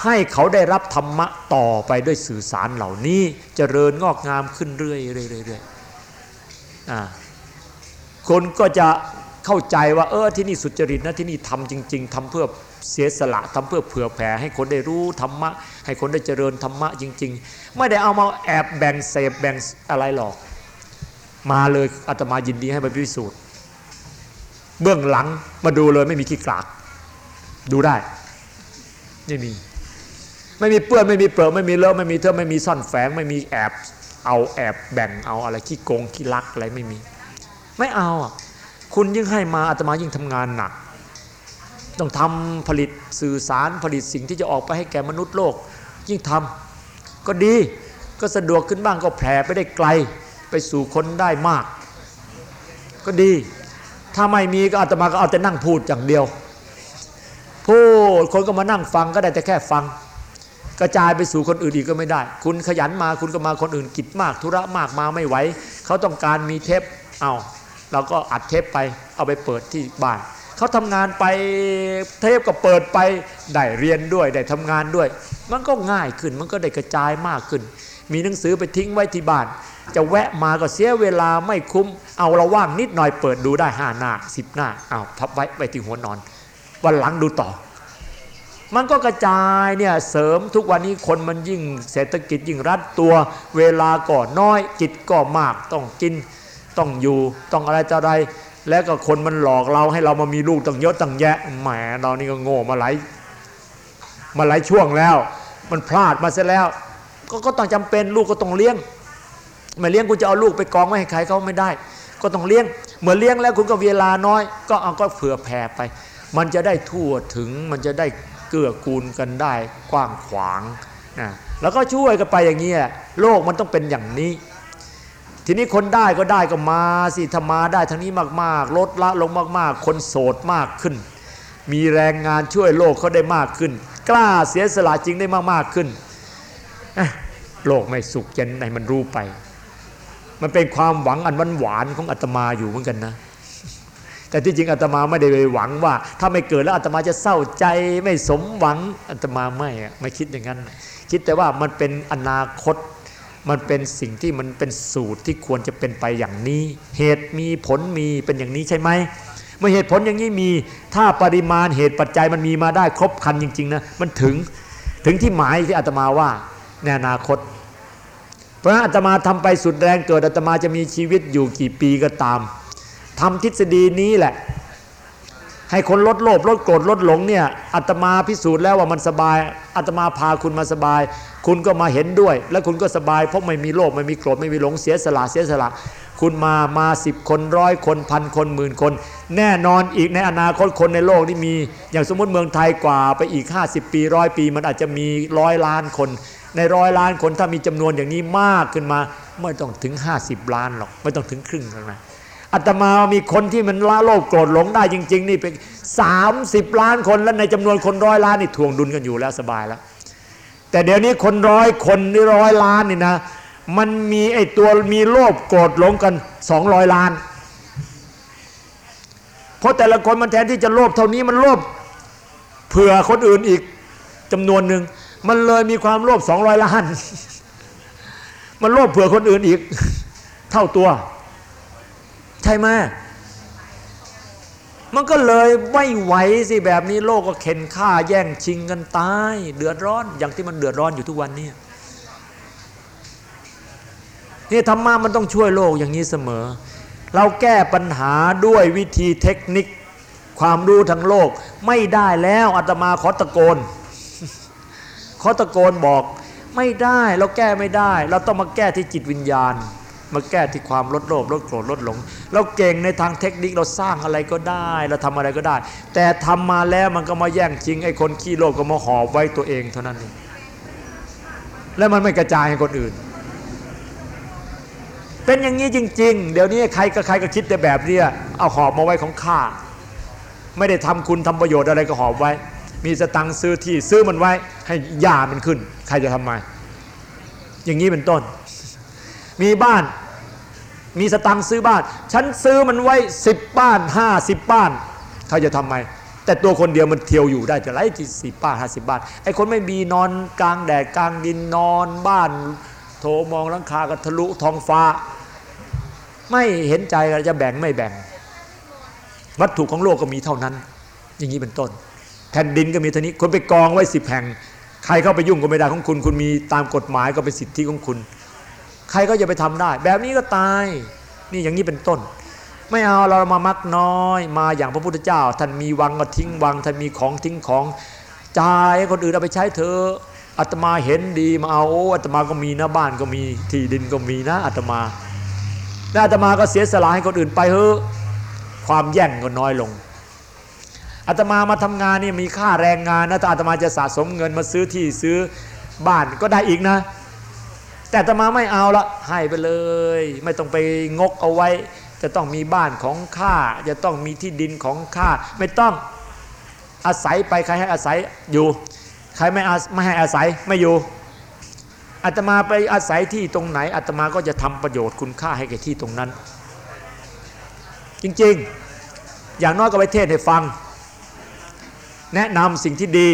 ให้เขาได้รับธรรมะต่อไปด้วยสื่อสารเหล่านี้จเจริญงอกงามขึ้นเรื่อยๆคนก็จะ เข้าใจว่าเออที่นี่สุจริตนะที่นี่ทำจริง ๆทำเพื่อเสียสละทำเพื่อเผื่อแผ่ให้คนได้รู้ธรรมะ ให้คนได้เจริญธรรมะจริง ๆ ไม่ได้เอามาแอบแบ่งเสพแบ่งอะไรหรอก มาเลยอาตมายินดีให้ไปพิสูจน์ เบื้องหลังมาดูเลยไม่มีขี้กลาก ดูได้ไม่มีไม่มีเปื้อนไม่มีเปลือกไม่มีเลอะไม่มีเทอไม่มีซ่อนแฝงไม่มีแอบเอาแอบแบ่งเอาอะไรขี้โกงขี้ลักอะไรไม่มี ไม่เอาอะ คุณยิ่งให้มาอาตมายิ่งทำงานหนัก ต้องทำผลิตสื่อสารผลิตสิ่งที่จะออกไปให้แก่มนุษย์โลก ยิ่งทำก็ดีก็สะดวกขึ้นบ้างก็แผ่ไปได้ไกลไปสู่คนได้มาก ก็ดี ถ้าไม่มีก็อาตมาก็เอาแต่นั่งพูดอย่างเดียว พูดคนก็มานั่งฟังก็ได้แต่แค่ฟัง กระจายไปสู่คนอื่นอีกก็ไม่ได้ คุณขยันมาคุณก็มาคนอื่นกิจมากธุระมากมาไม่ไหวเขาต้องการมีเทปเอา เราก็อัดเทปไปเอาไปเปิดที่บ้านเขาทำงานไปเทปก็เปิดไปได้เรียนด้วยได้ทำงานด้วย มันก็ง่ายขึ้นมันก็ได้กระจายมากขึ้น มีหนังสือไปทิ้งไว้ที่บ้าน จะแวะมาก็เสียเวลาไม่คุ้ม เอาเราว่างนิดหน่อยเปิดดูได้ห้าหน้าสิบหน้าเอาพับไว้ไว้ที่หัวนอน วันหลังดูต่อ มันก็กระจายเนี่ยเสริมทุกวันนี้คนมันยิ่งเศรษฐกิจยิ่งรัดตัว เวลาก็น้อยกิจก็มากต้องกิน ต้องอยู่ต้องอะไรจะอะไร แล้วก็คนมันหลอกเราให้เรามามีลูกตั้งเยอะตั้งแยะแหมเรานี่ก็โง่มาหลายมาหลายช่วงแล้ว มันพลาดมาเสียแล้ว ก็ก็ต้องจำเป็นลูกก็ต้องเลี้ยงไม่เลี้ยงกูจะเอาลูกไปกองไว้ให้ใครเขาไม่ได้ ก็ต้องเลี้ยงเมื่อเลี้ยงแล้วคุณก็เวลาน้อย ก็เอาก็เผื่อแผ่ไป มันจะได้ทั่วถึงมันจะได้เกื้อกูลกันได้กว้างขวางนะแล้วก็ช่วยกันไปอย่างนี้โลกมันต้องเป็นอย่างนี้ ทีนี้คนได้ก็ได้ก็มาสิธรรมาได้ทั้งนี้มากๆ ลดละลงมากๆ คนโสดมากขึ้น มีแรงงานช่วยโลกเขาได้มากขึ้น กล้าเสียสละจริงได้มากๆขึ้น โลกไม่สุขเย็นในมันรู้ไป มันเป็นความหวังอันหวานหวานของอาตมาอยู่เหมือนกันนะ แต่ที่จริงอาตมาไม่ได้ไปหวังว่า ถ้าไม่เกิดแล้วอาตมาจะเศร้าใจไม่สมหวังอาตมาไม่ไม่คิดอย่างนั้น คิดแต่ว่ามันเป็นอนาคต มันเป็นสิ่งที่มันเป็นสูตรที่ควรจะเป็นไปอย่างนี้ เหตุมีผลมีเป็นอย่างนี้ใช่ไหมเมื่อเหตุผลอย่างนี้มี ถ้าปริมาณเหตุปัจจัยมันมีมาได้ครบคันจริงๆนะมันถึงถึงที่หมายที่อาตมาว่าในอนาคต เพราะอาตมาทำไปสุดแรงเกิดอาตมาจะมีชีวิตอยู่กี่ปีก็ตามทำทฤษฎีนี้แหละ ให้คนลดโลภลดโกรธลดหลงเนี่ยอาตมาพิสูจน์แล้วว่ามันสบายอาตมาพาคุณมาสบาย คุณก็มาเห็นด้วย แล้วคุณก็สบาย เพราะไม่มีโลภไม่มีโกรธไม่มีหลงเสียสละเสียสละ คุณมามาสิบคนร้อยคนพันคนหมื่นคน แน่นอนอีกในอนาคตคนในโลกที่มี อย่างสมมติเมืองไทยกว่าไปอีก 50 ปีร้อยปี มันอาจจะมีร้อยล้านคน ในร้อยล้านคนถ้ามีจำนวนอย่างนี้มากขึ้นมา ไม่ต้องถึง 50 ล้านหรอกไม่ต้องถึงครึ่งหรอกนะ อาตมามีคนที่มันละโลภโกรธหลงได้จริง ๆ นี่เป็นสามสิบล้านคนแล้วในจำนวนคนร้อยล้านนี่ทวงดุลกันอยู่แล้วสบายแล้ว แต่เดี๋ยวนี้คนร้อยคนนี่ร้อยล้านนี่นะ มันมีไอ้ตัวมีโลภโกรธหลงกันสองร้อยล้าน เพราะแต่ละคนมันแทนที่จะโลภเท่านี้มันโลภเผื่อคนอื่นอีกจำนวนหนึ่งมันเลยมีความโลภสองร้อยล้าน มันโลภเผื่อคนอื่นอีก เท่าตัว ใช่ไหมมันก็เลยไม่ไหวสิแบบนี้โลกก็เข็นฆ่าแย่งชิงกันตาย เดือดร้อน อย่างที่มันเดือดร้อนอยู่ทุกวันนี้นี่ธรรมะมันต้องช่วยโลกอย่างนี้เสมอ เราแก้ปัญหาด้วยวิธีเทคนิคความรู้ทั้งโลก ไม่ได้แล้วอาตมาขอตะโกนขอตะโกนบอก ไม่ได้เราแก้ไม่ได้ เราต้องมาแก้ที่จิตวิญญาณ มาแก้ที่ความลดโลภลดโกรธลดหลง เราเก่งในทางเทคนิคเราสร้างอะไรก็ได้ เราทำอะไรก็ได้ แต่ทำมาแล้วมันก็มาแย่งชิงไอ้คนขี้โลภก็มาหอบไว้ตัวเองเท่านั้นเองแล้วมันไม่กระจายให้คนอื่น เป็นอย่างนี้จริง ๆ เดี๋ยวนี้ใครก็ใครก็คิดแต่แบบนี้เอาหอบมาไว้ของข้าไม่ได้ทำคุณทำประโยชน์อะไรก็หอบไว้ มีสตังค์ซื้อที่ซื้อมันไว้ให้ยามันขึ้น ใครจะทำไมอย่างนี้เป็นต้น มีบ้าน มีสตังค์ซื้อบ้าน ฉันซื้อมันไว้สิบบ้านห้าสิบบ้านเขาจะทำไม แต่ตัวคนเดียวมันเที่ยวอยู่ได้จะไรที่สิบบ้านห้าสิบบ้านไอ้คนไม่มีนอนกลางแดดกลางดินนอนบ้าน โถมองลังคากันทะลุท้องฟ้า ไม่เห็นใจจะแบ่งไม่แบ่ง วัตถุของโลกก็มีเท่านั้น อย่างนี้เป็นต้น แผ่นดินก็มีเท่านี้คนไปกองไว้สิบแห่งใครเข้าไปยุ่งก็ไม่ได้ของคุณ คุณมีตามกฎหมายก็เป็นสิทธิของคุณ ใครก็จะไปทำได้ แบบนี้ก็ตาย นี่อย่างนี้เป็นต้น ไม่เอาเรามามักน้อย มาอย่างพระพุทธเจ้า ท่านมีวังก็ทิ้งวังท่านมีของทิ้งของจ่ายคนอื่นเอาไปใช้เถอะอาตมาเห็นดีมาเอาโอ้อาตมาก็มีนะบ้านก็มีที่ดินก็มีนะอาตมาแล้วอาตมาก็เสียสละให้คนอื่นไปเถอะความแย่งก็น้อยลงอาตมามาทำงานนี่มีค่าแรงงานนะแต่อาตมาจะสะสมเงินมาซื้อที่ซื้อบ้านก็ได้อีกนะ แต่อาตมาไม่เอาละให้ไปเลย ไม่ต้องไปงกเอาไว้ จะต้องมีบ้านของข้าจะต้องมีที่ดินของข้าไม่ต้องอาศัยไปใครให้อาศัยอยู่ ใครไม่ไม่ให้อาศัยไม่อยู่อาตมาไปอาศัยที่ตรงไหนอาตมาก็จะทำประโยชน์คุณค่าให้แก่ที่ตรงนั้น จริงๆ อย่างน้อยก็ไปเทศให้ฟัง แนะนำสิ่งที่ดี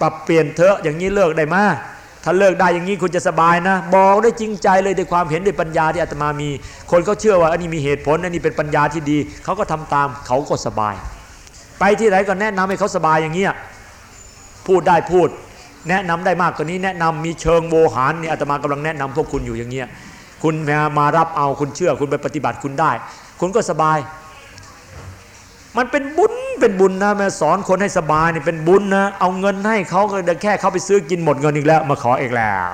ปรับเปลี่ยนเถอะอย่างนี้เลิกได้มา ถ้าเลิกได้อย่างนี้คุณจะสบายนะ บอกได้จริงใจเลยด้วยความเห็นด้วยปัญญาที่อาตมามี คนเขาเชื่อว่าอันนี้มีเหตุผลอันนี้เป็นปัญญาที่ดี เขาก็ทำตามเขาก็สบาย ไปที่ไหนก็แนะนำให้เขาสบายอย่างเงี้ยพูดได้พูด แนะนำได้มากกว่านี้แนะนำมีเชิงโวหารนี่อาตมากำลังแนะนำพวกคุณอยู่อย่างเงี้ยคุณมารับเอาคุณเชื่อคุณไปปฏิบัติคุณได้ คุณก็สบาย มันเป็นบุญเป็นบุญนะแม่สอนคนให้สบายนี่เป็นบุญนะเอาเงินให้เขาก็แค่เขาไปซื้อกินหมดเงินอีกแล้ว มาขออีกแล้ว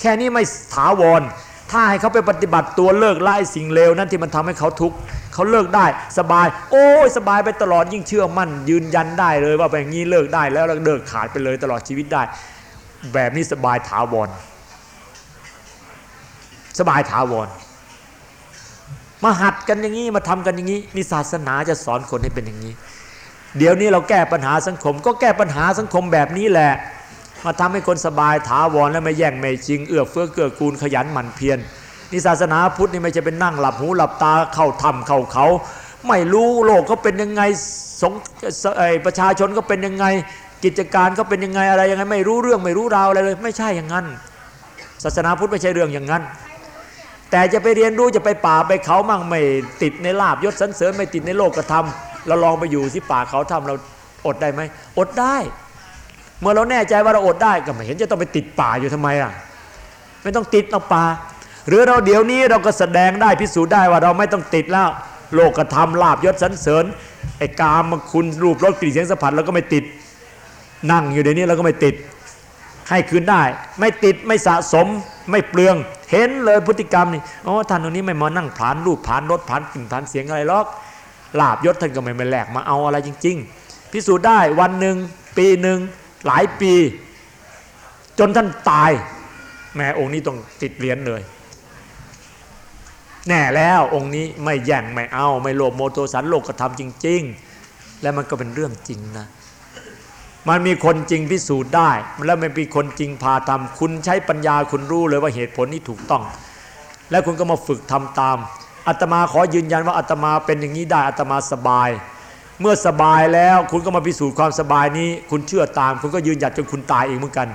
แค่นี้ไม่ถาวร ถ้าให้เขาไปปฏิบัติตัวเลิกไล่สิ่งเลวนั้นที่มันทำให้เขาทุกข์เขาเลิกได้สบาย โอ้ยสบายไปตลอดยิ่งเชื่อมั่น ยืนยันได้เลยว่าแบบนี้เลิกได้แล้วแล้วเลิกขาดไปเลยตลอดชีวิตได้ แบบนี้สบายถาวร สบายถาวร มาหัดกันอย่างนี้มาทำกันอย่างนี้นี่ศาสนาจะสอนคนให้เป็นอย่างนี้ เดี๋ยวนี้เราแก้ปัญหาสังคม ก็แก้ปัญหาสังคมแบบนี้แหละ มาทำให้คนสบายถาวรและไม่แย่งไม่จริงเอื้อเฟื้อเกื้อกูลขยันหมั่นเพียรนี่ศาสนาพุทธนี่ไม่ใช่เป็นนั่งหลับหูหลับตาเข้าถ้ำเข้าเขา ไม่รู้โลกเขาเป็นยังไงสงประชาชนก็เป็นยังไงกิจการก็เป็นยังไงอะไรยังไงไม่รู้เรื่องไม่รู้ราวอะไรเลย ไม่ใช่อย่างนั้น ศาสนาพุทธไม่ใช่เรื่องอย่างนั้น แต่จะไปเรียนรู้จะไปป่าไปเขามั่งไม่ติดในลาบยศสันเสริญไม่ติดในโลกกระทำเราลองไปอยู่ที่ป่าเขาทำเราอดได้ไหมอดได้ เมื่อเราแน่ใจว่าเราอดได้ก็ไม่เห็นจะต้องไปติดป่าอยู่ทำไมอะ ไม่ต้องติดเอาป่า หรือเราเดี๋ยวนี้เราก็แสดงได้พิสูจน์ได้ว่าเราไม่ต้องติดแล้ว โลกธรรมลาบยศสันเสริญไอ้กามคุณรูปรสกลิ่นเสียงสัมผัสเราก็ไม่ติด นั่งอยู่เดี๋ยวนี้เราก็ไม่ติด ให้คืนได้ ไม่ติดไม่สะสม ไม่เปลือง เห็นเลยพฤติกรรมนี่อ๋อท่านตรงนี้ไม่มานั่งผานรูปผานรถผานกลิ่นผานเสียงอะไรหรอกลาบยศท่านก็ไม่มาแหลกมาเอาอะไรจริง ๆ พิสูจน์ได้วันหนึ่งปีหนึ่งหลายปี จนท่านตายแม่องค์นี้ต้องติดเหรียญเลย แน่แล้วองค์นี้ไม่แย่งไม่เอา ไม่โลภโมโทสันโลกกระทำจริง ๆ แล้วมันก็เป็นเรื่องจริงนะ มันมีคนจริงพิสูจน์ได้ แล้วมันมีคนจริงพาทำคุณใช้ปัญญาคุณรู้เลยว่าเหตุผลนี้ถูกต้อง แล้วคุณก็มาฝึกทำตามอาตมาขอยืนยันว่าอาตมาเป็นอย่างนี้ได้อาตมาสบาย เมื่อสบายแล้วคุณก็มาพิสูจน์ความสบายนี้ คุณเชื่อตาม คุณก็ยืนหยัดจนคุณตายเองเหมือนกัน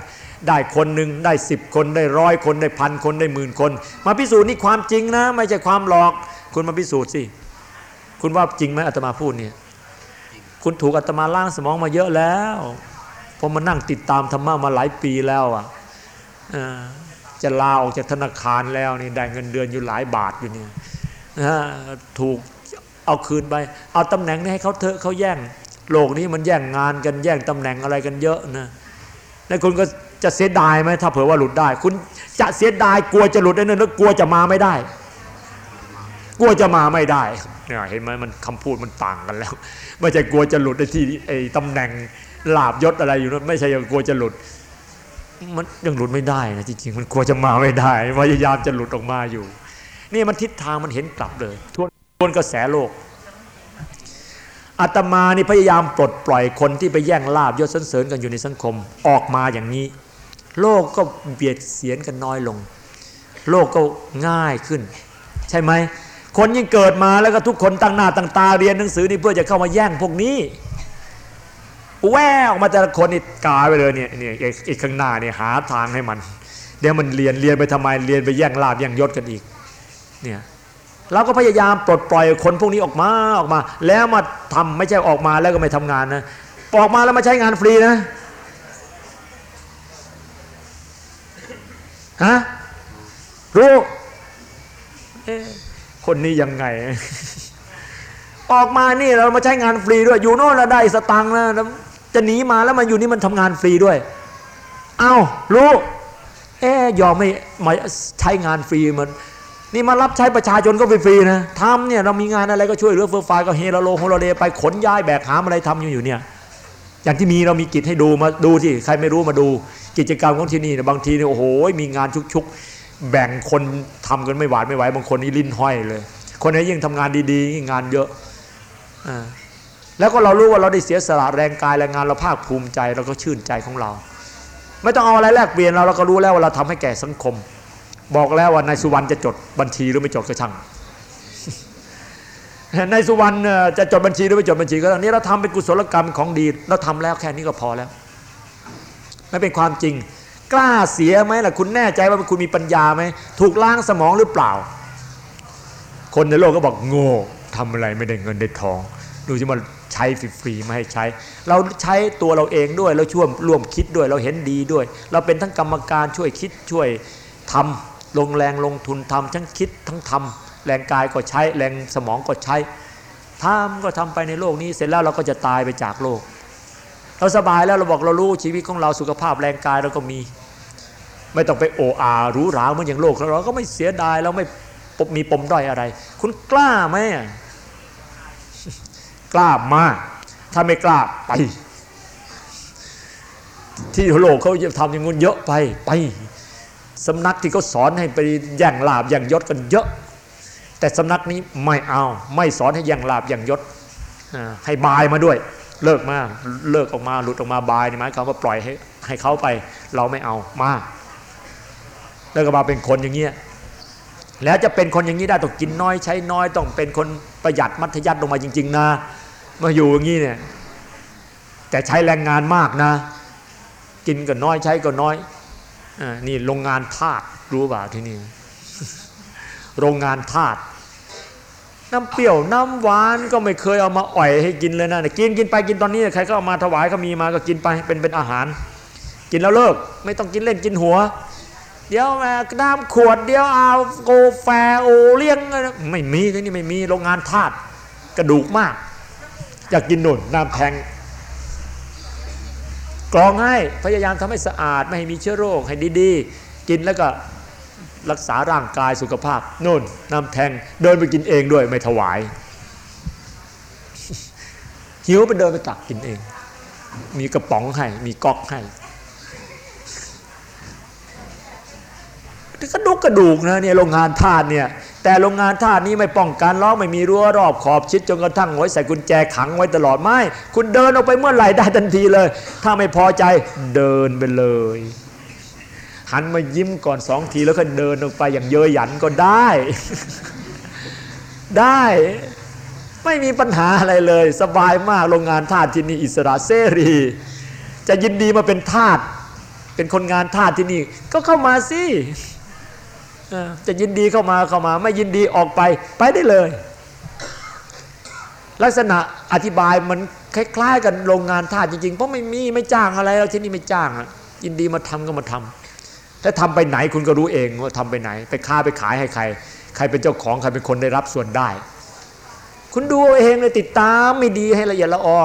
ได้คนหนึ่งได้สิบคนได้ร้อยคนได้พันคนได้หมื่นคน มาพิสูจน์นี่ความจริงนะ ไม่ใช่ความหลอก คุณมาพิสูจน์สิคุณว่าจริงไหมอาตมาพูดเนี่ย คุณถูกอาตมาล่างสมองมาเยอะแล้วพอมานั่งติดตามธรรมะมาหลายปีแล้วอะจะลาออกจากธนาคารแล้วนี่ได้เงินเดือนอยู่หลายบาทอยู่เนี่ยถูกเอาคืนไป เอาตำแหน่งนี้ให้เขาเถอะเขาแย่ง โลกนี้มันแย่งงานกันแย่งตำแหน่งอะไรกันเยอะนะแล้วคุณก็จะเสียดายไหมถ้าเผื่อว่าหลุดได้ คุณจะเสียดายกลัวจะหลุดได้นั่นแล้วกลัวจะมาไม่ได้ กลัวจะมาไม่ได้ เนี่ยเห็นไหมมันคำพูดมันต่างกันแล้ว ไม่ใช่กลัวจะหลุดในที่ไอ้ตำแหน่งลาบยศอะไรอยู่นั้นไม่ใช่กลัวจะหลุด มันยังหลุดไม่ได้นะจริงๆมันกลัวจะมาไม่ได้พยายามจะหลุดออกมาอยู่ นี่มันทิศทางมันเห็นกลับเลยทวนทวนกระแสโลกอาตมานี่พยายามปลดปล่อยคนที่ไปแย่งลาบยศสันเสริญกันอยู่ในสังคมออกมาอย่างนี้ โลกก็เบียดเสียนกันน้อยลง โลกก็ง่ายขึ้น ใช่ไหม คนยิ่งเกิดมาแล้วก็ทุกคนตั้งหน้าตั้งตาเรียนหนังสือนี่เพื่อจะเข้ามาแย่งพวกนี้ แววออกมาแต่ละคนนี่กาไปเลยเนี่ยเนี่ยอีกข้างหน้าเนี่ยหาทางให้มัน เดี๋ยวมันเรียนเรียนไปทำไมเรียนไปแย่งลาบแย่งยศกันอีกเนี่ยเราก็พยายามปลดปล่อยคนพวกนี้ออกมาออกมา แล้วมาทำไม่ใช่ออกมาแล้วก็ไม่ทำงานนะออกมาแล้วมาใช้งานฟรีนะฮะรู้ คนนี้ยังไง ออกมานี่เรามาใช้งานฟรีด้วย อยู่โน่นเราได้สตังค์นะจะหนีมาแล้วมาอยู่นี่มันทำงานฟรีด้วย เอา้ารู้เอ๊ยอมไม่มาใช้งานฟรีมันนี่มารับใช้ประชาชนก็ฟรีๆนะทำเนี่ยเรามีงานอะไรก็ช่วยเหลือเฟื่อฟ้าก็เฮโลโลโฮโลเดไปขนย้ายแบกหามอะไรทำอยู่อยู่เนี่ยอย่างที่มีเรามีกิจให้ดูมาดูที่ใครไม่รู้มาดูกิจกรรมของที่นี่นะบางทีเนี่ยโอ้โหมีงานชุกๆ แบ่งคนทำกันไม่หวาดไม่ไหวบางคนนี่ลิ้นห้อยเลย คนนี้ยิ่งทำงานดีๆ งานเยอะอแล้วก็เรารู้ว่าเราได้เสียสละแรงกายแรงงานเราภาคภูมิใจเราก็ชื่นใจของเรา ไม่ต้องเอาอะไรแลกเปลี่ยนเราเราก็รู้แล้วว่าเราทำให้แก่สังคม บอกแล้วว่านายสุวรรณจะจดบัญชีหรือไม่จดก็ช่างนายสุวรรณจะจดบัญชีหรือไม่จดบัญชีก็ตอนนี้เราทำเป็นกุศลกรรมของดี เราทำแล้วแค่นี้ก็พอแล้วไม่เป็นความจริง กล้าเสียไหมล่ะคุณแน่ใจว่าคุณมีปัญญาไหมถูกล้างสมองหรือเปล่า คนในโลกก็บอกโง่ทำอะไรไม่ได้เงินได้ทอง ดูสิมันใช้ฟรีๆไม่ให้ใช้ เราใช้ตัวเราเองด้วยเราช่วยร่วมคิดด้วย เราเห็นดีด้วย เราเป็นทั้งกรรมการช่วยคิดช่วยทำลงแรงลงทุนทำทั้งคิดทั้งทำแรงกายก็ใช้แรงสมองก็ใช้ทำก็ทำไปในโลกนี้เสร็จแล้วเราก็จะตายไปจากโลก เราสบายแล้วเราบอกเรารู้ชีวิตของเราสุขภาพแรงกายเราก็มี ไม่ต้องไปโออารู้ราเหมือนอย่างโลกเราก็ไม่เสียดายเราไม่มีปมด้อยอะไร คุณกล้าไหมกล้ามาก ถ้าไม่กล้าไป ที่โลกเขาจะทำอย่างงู้นเยอะไปไปสำนักที่เขาสอนให้ไปแย่งลาบแย่งยศกันเยอะ แต่สำนักนี้ไม่เอา ไม่สอนให้แย่งลาบแย่งยศให้บายมาด้วย เลิกมาเลิกออกมาหลุดออกมาบายนี่หมายความว่าปล่อยให้ให้เขาไป เราไม่เอามาแล้วก็มาเป็นคนอย่างเงี้ยแล้วจะเป็นคนอย่างนี้ได้ต้องกินน้อยใช้น้อยต้องเป็นคนประหยัดมัธยัติลงมาจริง ๆ นะ มาอยู่อย่างนี้เนี่ยแต่ใช้แรงงานมากนะ กินก็น้อยใช้ก็น้อยอนี่โรงงานทาสรู้ป่าที่นี่โรงงานทาส น้ำเปรี้ยวน้ำหวานก็ไม่เคยเอามาอ่อยให้กินเลยนะกินกินไปกินตอนนี้ใครก็เอามาถวายก็มีมาก็กินไปเป็นเป็นอาหาร กินแล้วเลิกไม่ต้องกินเล่นกินหัว เดี๋ยวน้ำขวดเดี๋ยวเอาโกแฟโอเลี้ยงไม่มีที่นี่ไม่มีโรงงานทาสกระดูกมากอยากกินนุ่นน้ำแทงกรองให้พยายามทำให้สะอาดไม่ให้มีเชื้อโรคให้ดีๆ กินแล้วก็ รักษาร่างกายสุขภาพนุ่นน้ำแทงเดินไปกินเองด้วยไม่ถวาย หิวไปเดินไปตักกินเอง มีกระป๋องให้ มีก๊อกให้กระดูกกระดูกนะเนี่ยโรงงานทาสเนี่ยแต่โรงงานทาสนี้ไม่ป้องกันล้อไม่มีรั้วรอบขอบชิดจนกระทั่งไว้ใส่กุญแจขังไว้ตลอดไม่ คุณเดินออกไปเมื่อไหร่ได้ทันทีเลย ถ้าไม่พอใจเดินไปเลย หันมายิ้มก่อนสองทีแล้วก็เดินออกไปอย่างเยยหยันก็ได้ ได้ไม่มีปัญหาอะไรเลย สบายมากโรงงานทาสที่นี่อิสระเสรี จะยินดีมาเป็นทาสเป็นคนงานทาสที่นี่ ก็เข้ามาสิจะยินดีเข้ามาเข้ามา ไม่ยินดีออกไปไปได้เลย ลักษณะอธิบายมันคล้ายๆ กันโรงงานท่าจริงๆ เพราะไม่มีไม่จ้างอะไรแล้วที่นี่ไม่จ้างอะยินดีมาทำก็มาทำ ถ้าทำไปไหนคุณก็รู้เองว่าทำไปไหน ไปค้าไปขายให้ใคร ใครเป็นเจ้าของใครเป็นคนได้รับส่วนได้ คุณดูเองเลยติดตามไม่ดีให้ละเอียดละออ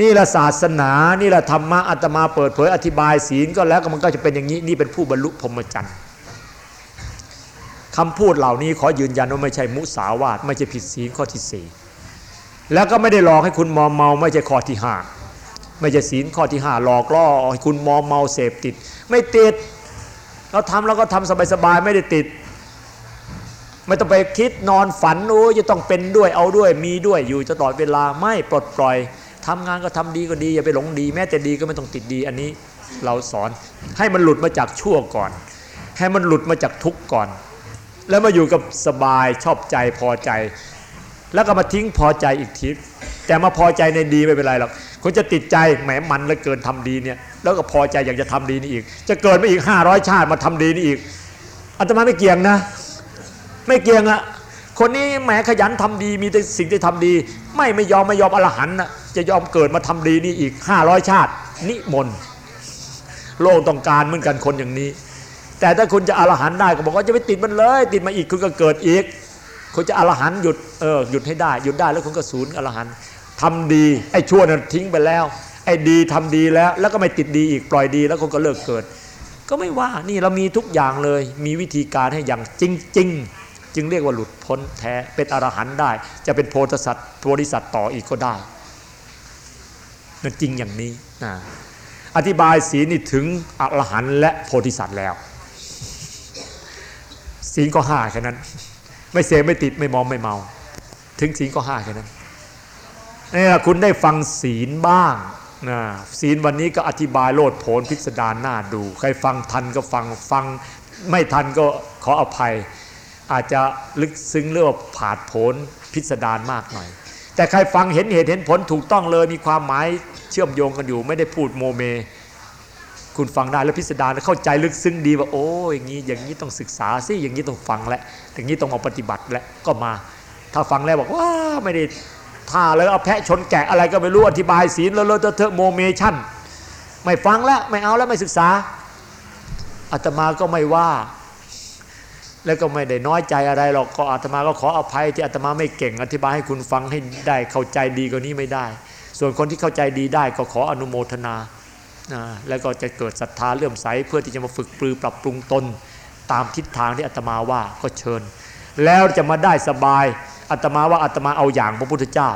นี่ละศาสนานี่ละธรรมะอาตมาเปิดเผยอธิบายศีลก็แล้วมันก็จะเป็นอย่างนี้นี่เป็นผู้บรรลุพรหมจรรย์คำพูดเหล่านี้ขอยืนยันว่าไม่ใช่มุสาวาทไม่ใช่ผิดศีลข้อที่สี่แล้วก็ไม่ได้หลอกให้คุณมอมเมาไม่ใช่ข้อที่ห้า ไม่ใช่ศีลข้อที่ห้าหลอกล่อคุณมอมเมาเสพติด ไม่ติด เราทำเราก็ทำสบายๆไม่ได้ติด ไม่ต้องไปคิดนอนฝันโอ้จะต้องเป็นด้วยเอาด้วยมีด้วยอยู่ตลอดเวลาไม่ปลดปล่อยทำงานก็ทำดีก็ดีอย่าไปหลงดี แม้แต่ดีก็ไม่ต้องติดดีอันนี้เราสอนให้มันหลุดมาจากชั่วก่อน ให้มันหลุดมาจากทุกข์ก่อน แล้วมาอยู่กับสบายชอบใจพอใจ แล้วก็มาทิ้งพอใจอีกทีแต่มาพอใจในดีไม่เป็นไรหรอก คุณจะติดใจแหมมันแล้วเกินทำดีเนี่ยแล้วก็พอใจอยากจะทำดีนี่อีก จะเกินไปอีก 500 ชาติมาทำดีนี่อีกอาตมาไม่เกี่ยงนะ ไม่เกี่ยงอะคนนี้แหมขยันทำดีมีแต่สิ่งที่ทำดี ไม่ไม่ยอมไม่ยอมอรหันนะจะยอมเกิดมาทำดีนี่อีก 500 ชาติ นิมนต์โลกต้องการเหมือนกันคนอย่างนี้ แต่ถ้าคุณจะอรหันได้ก็บอกว่าจะไปติดมันเลย ติดมาอีกคุณก็เกิดอีกคุณจะอรหันหยุดเออหยุดให้ได้ หยุดได้แล้วคุณก็ศูนย์อรหันต์ ทำดีไอ้ชั่วนั้นทิ้งไปแล้ว ไอ้ดีทำดีแล้ว แล้วก็ไม่ติดดีอีกปล่อยดีแล้วคุณก็เลิกเกิด ก็ไม่ว่านี่เรามีทุกอย่างเลย มีวิธีการให้อย่างจริง ๆ จึงเรียกว่าหลุดพ้นแท้เป็นอรหันต์ได้ จะเป็นโพธิสัตว์โพธิสัตว์ต่ออีกก็ได้นั่นจริงอย่างนี้นะอธิบายศีลนี่ถึงอรหันต์และโพธิสัตว์แล้ว ศีลก็ห้าแค่นั้น ไม่เสพไม่ติดไม่มอมไม่เมา ถึงศีลก็ห้าแค่นั้น นี่คุณได้ฟังศีลบ้างนะศีลวันนี้ก็อธิบายโลดโผนพิสดารหน้าดู ใครฟังทันก็ฟังฟังไม่ทันก็ขออภัย อาจจะลึกซึ้งเรื่องผาดโผนพิสดารมากหน่อย แต่ใครฟังเห็นเหตุเห็นผลถูกต้องเลยมีความหมายเชื่อมโยงกันอยู่ ไม่ได้พูดโมเม คุณฟังได้แล้วพิสดารเข้าใจลึกซึ้งดีว่าโอ้อย่างนี้อย่างนี้ต้องศึกษาสิอย่างนี้ต้องฟังและอย่างนี้ต้องมาปฏิบัติและก็มา ถ้าฟังแล้วบอกว่าไม่ได้ ท่าเลยเอาแพะชนแกะอะไรก็ไม่รู้อธิบายศีลแล้วเลอะเทอะโมเมชั่น ไม่ฟังแล้วไม่เอาแล้วไม่ศึกษาอาตมาก็ไม่ว่า แล้วก็ไม่ได้น้อยใจอะไรหรอกก็อาตมาก็ขออภัยที่อาตมาไม่เก่ง อธิบายให้คุณฟังให้ได้เข้าใจดีกว่านี้ไม่ได้ ส่วนคนที่เข้าใจดีได้ก็ขออนุโมทนาแล้วก็จะเกิดศรัทธาเลื่อมใสเพื่อที่จะมาฝึกปรือปรับปรุงตน ตามทิศทางที่อาตมาว่าก็เชิญ แล้วจะมาได้สบาย อาตมาว่าอาตมาเอาอย่างพระพุทธเจ้า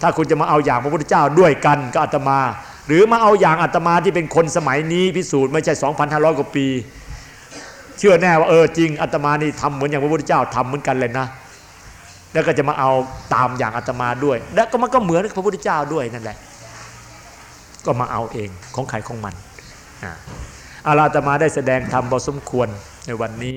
ถ้าคุณจะมาเอาอย่างพระพุทธเจ้าด้วยกันก็อาตมา หรือมาเอาอย่างอาตมาที่เป็นคนสมัยนี้พิสูจน์ไม่ใช่ 2,500 กว่าปี เชื่อแน่ว่าเออจริงอาตมานี่ทำเหมือนอย่างพระพุทธเจ้าทำเหมือนกันเลยนะ แล้วก็จะมาเอาตามอย่างอาตมาด้วย แล้วก็มันก็เหมือนพระพุทธเจ้าด้วยนั่นแหละ ก็มาเอาเองของใครของมันอาอาราตมาได้แสดงธรรมพอสมควรในวันนี้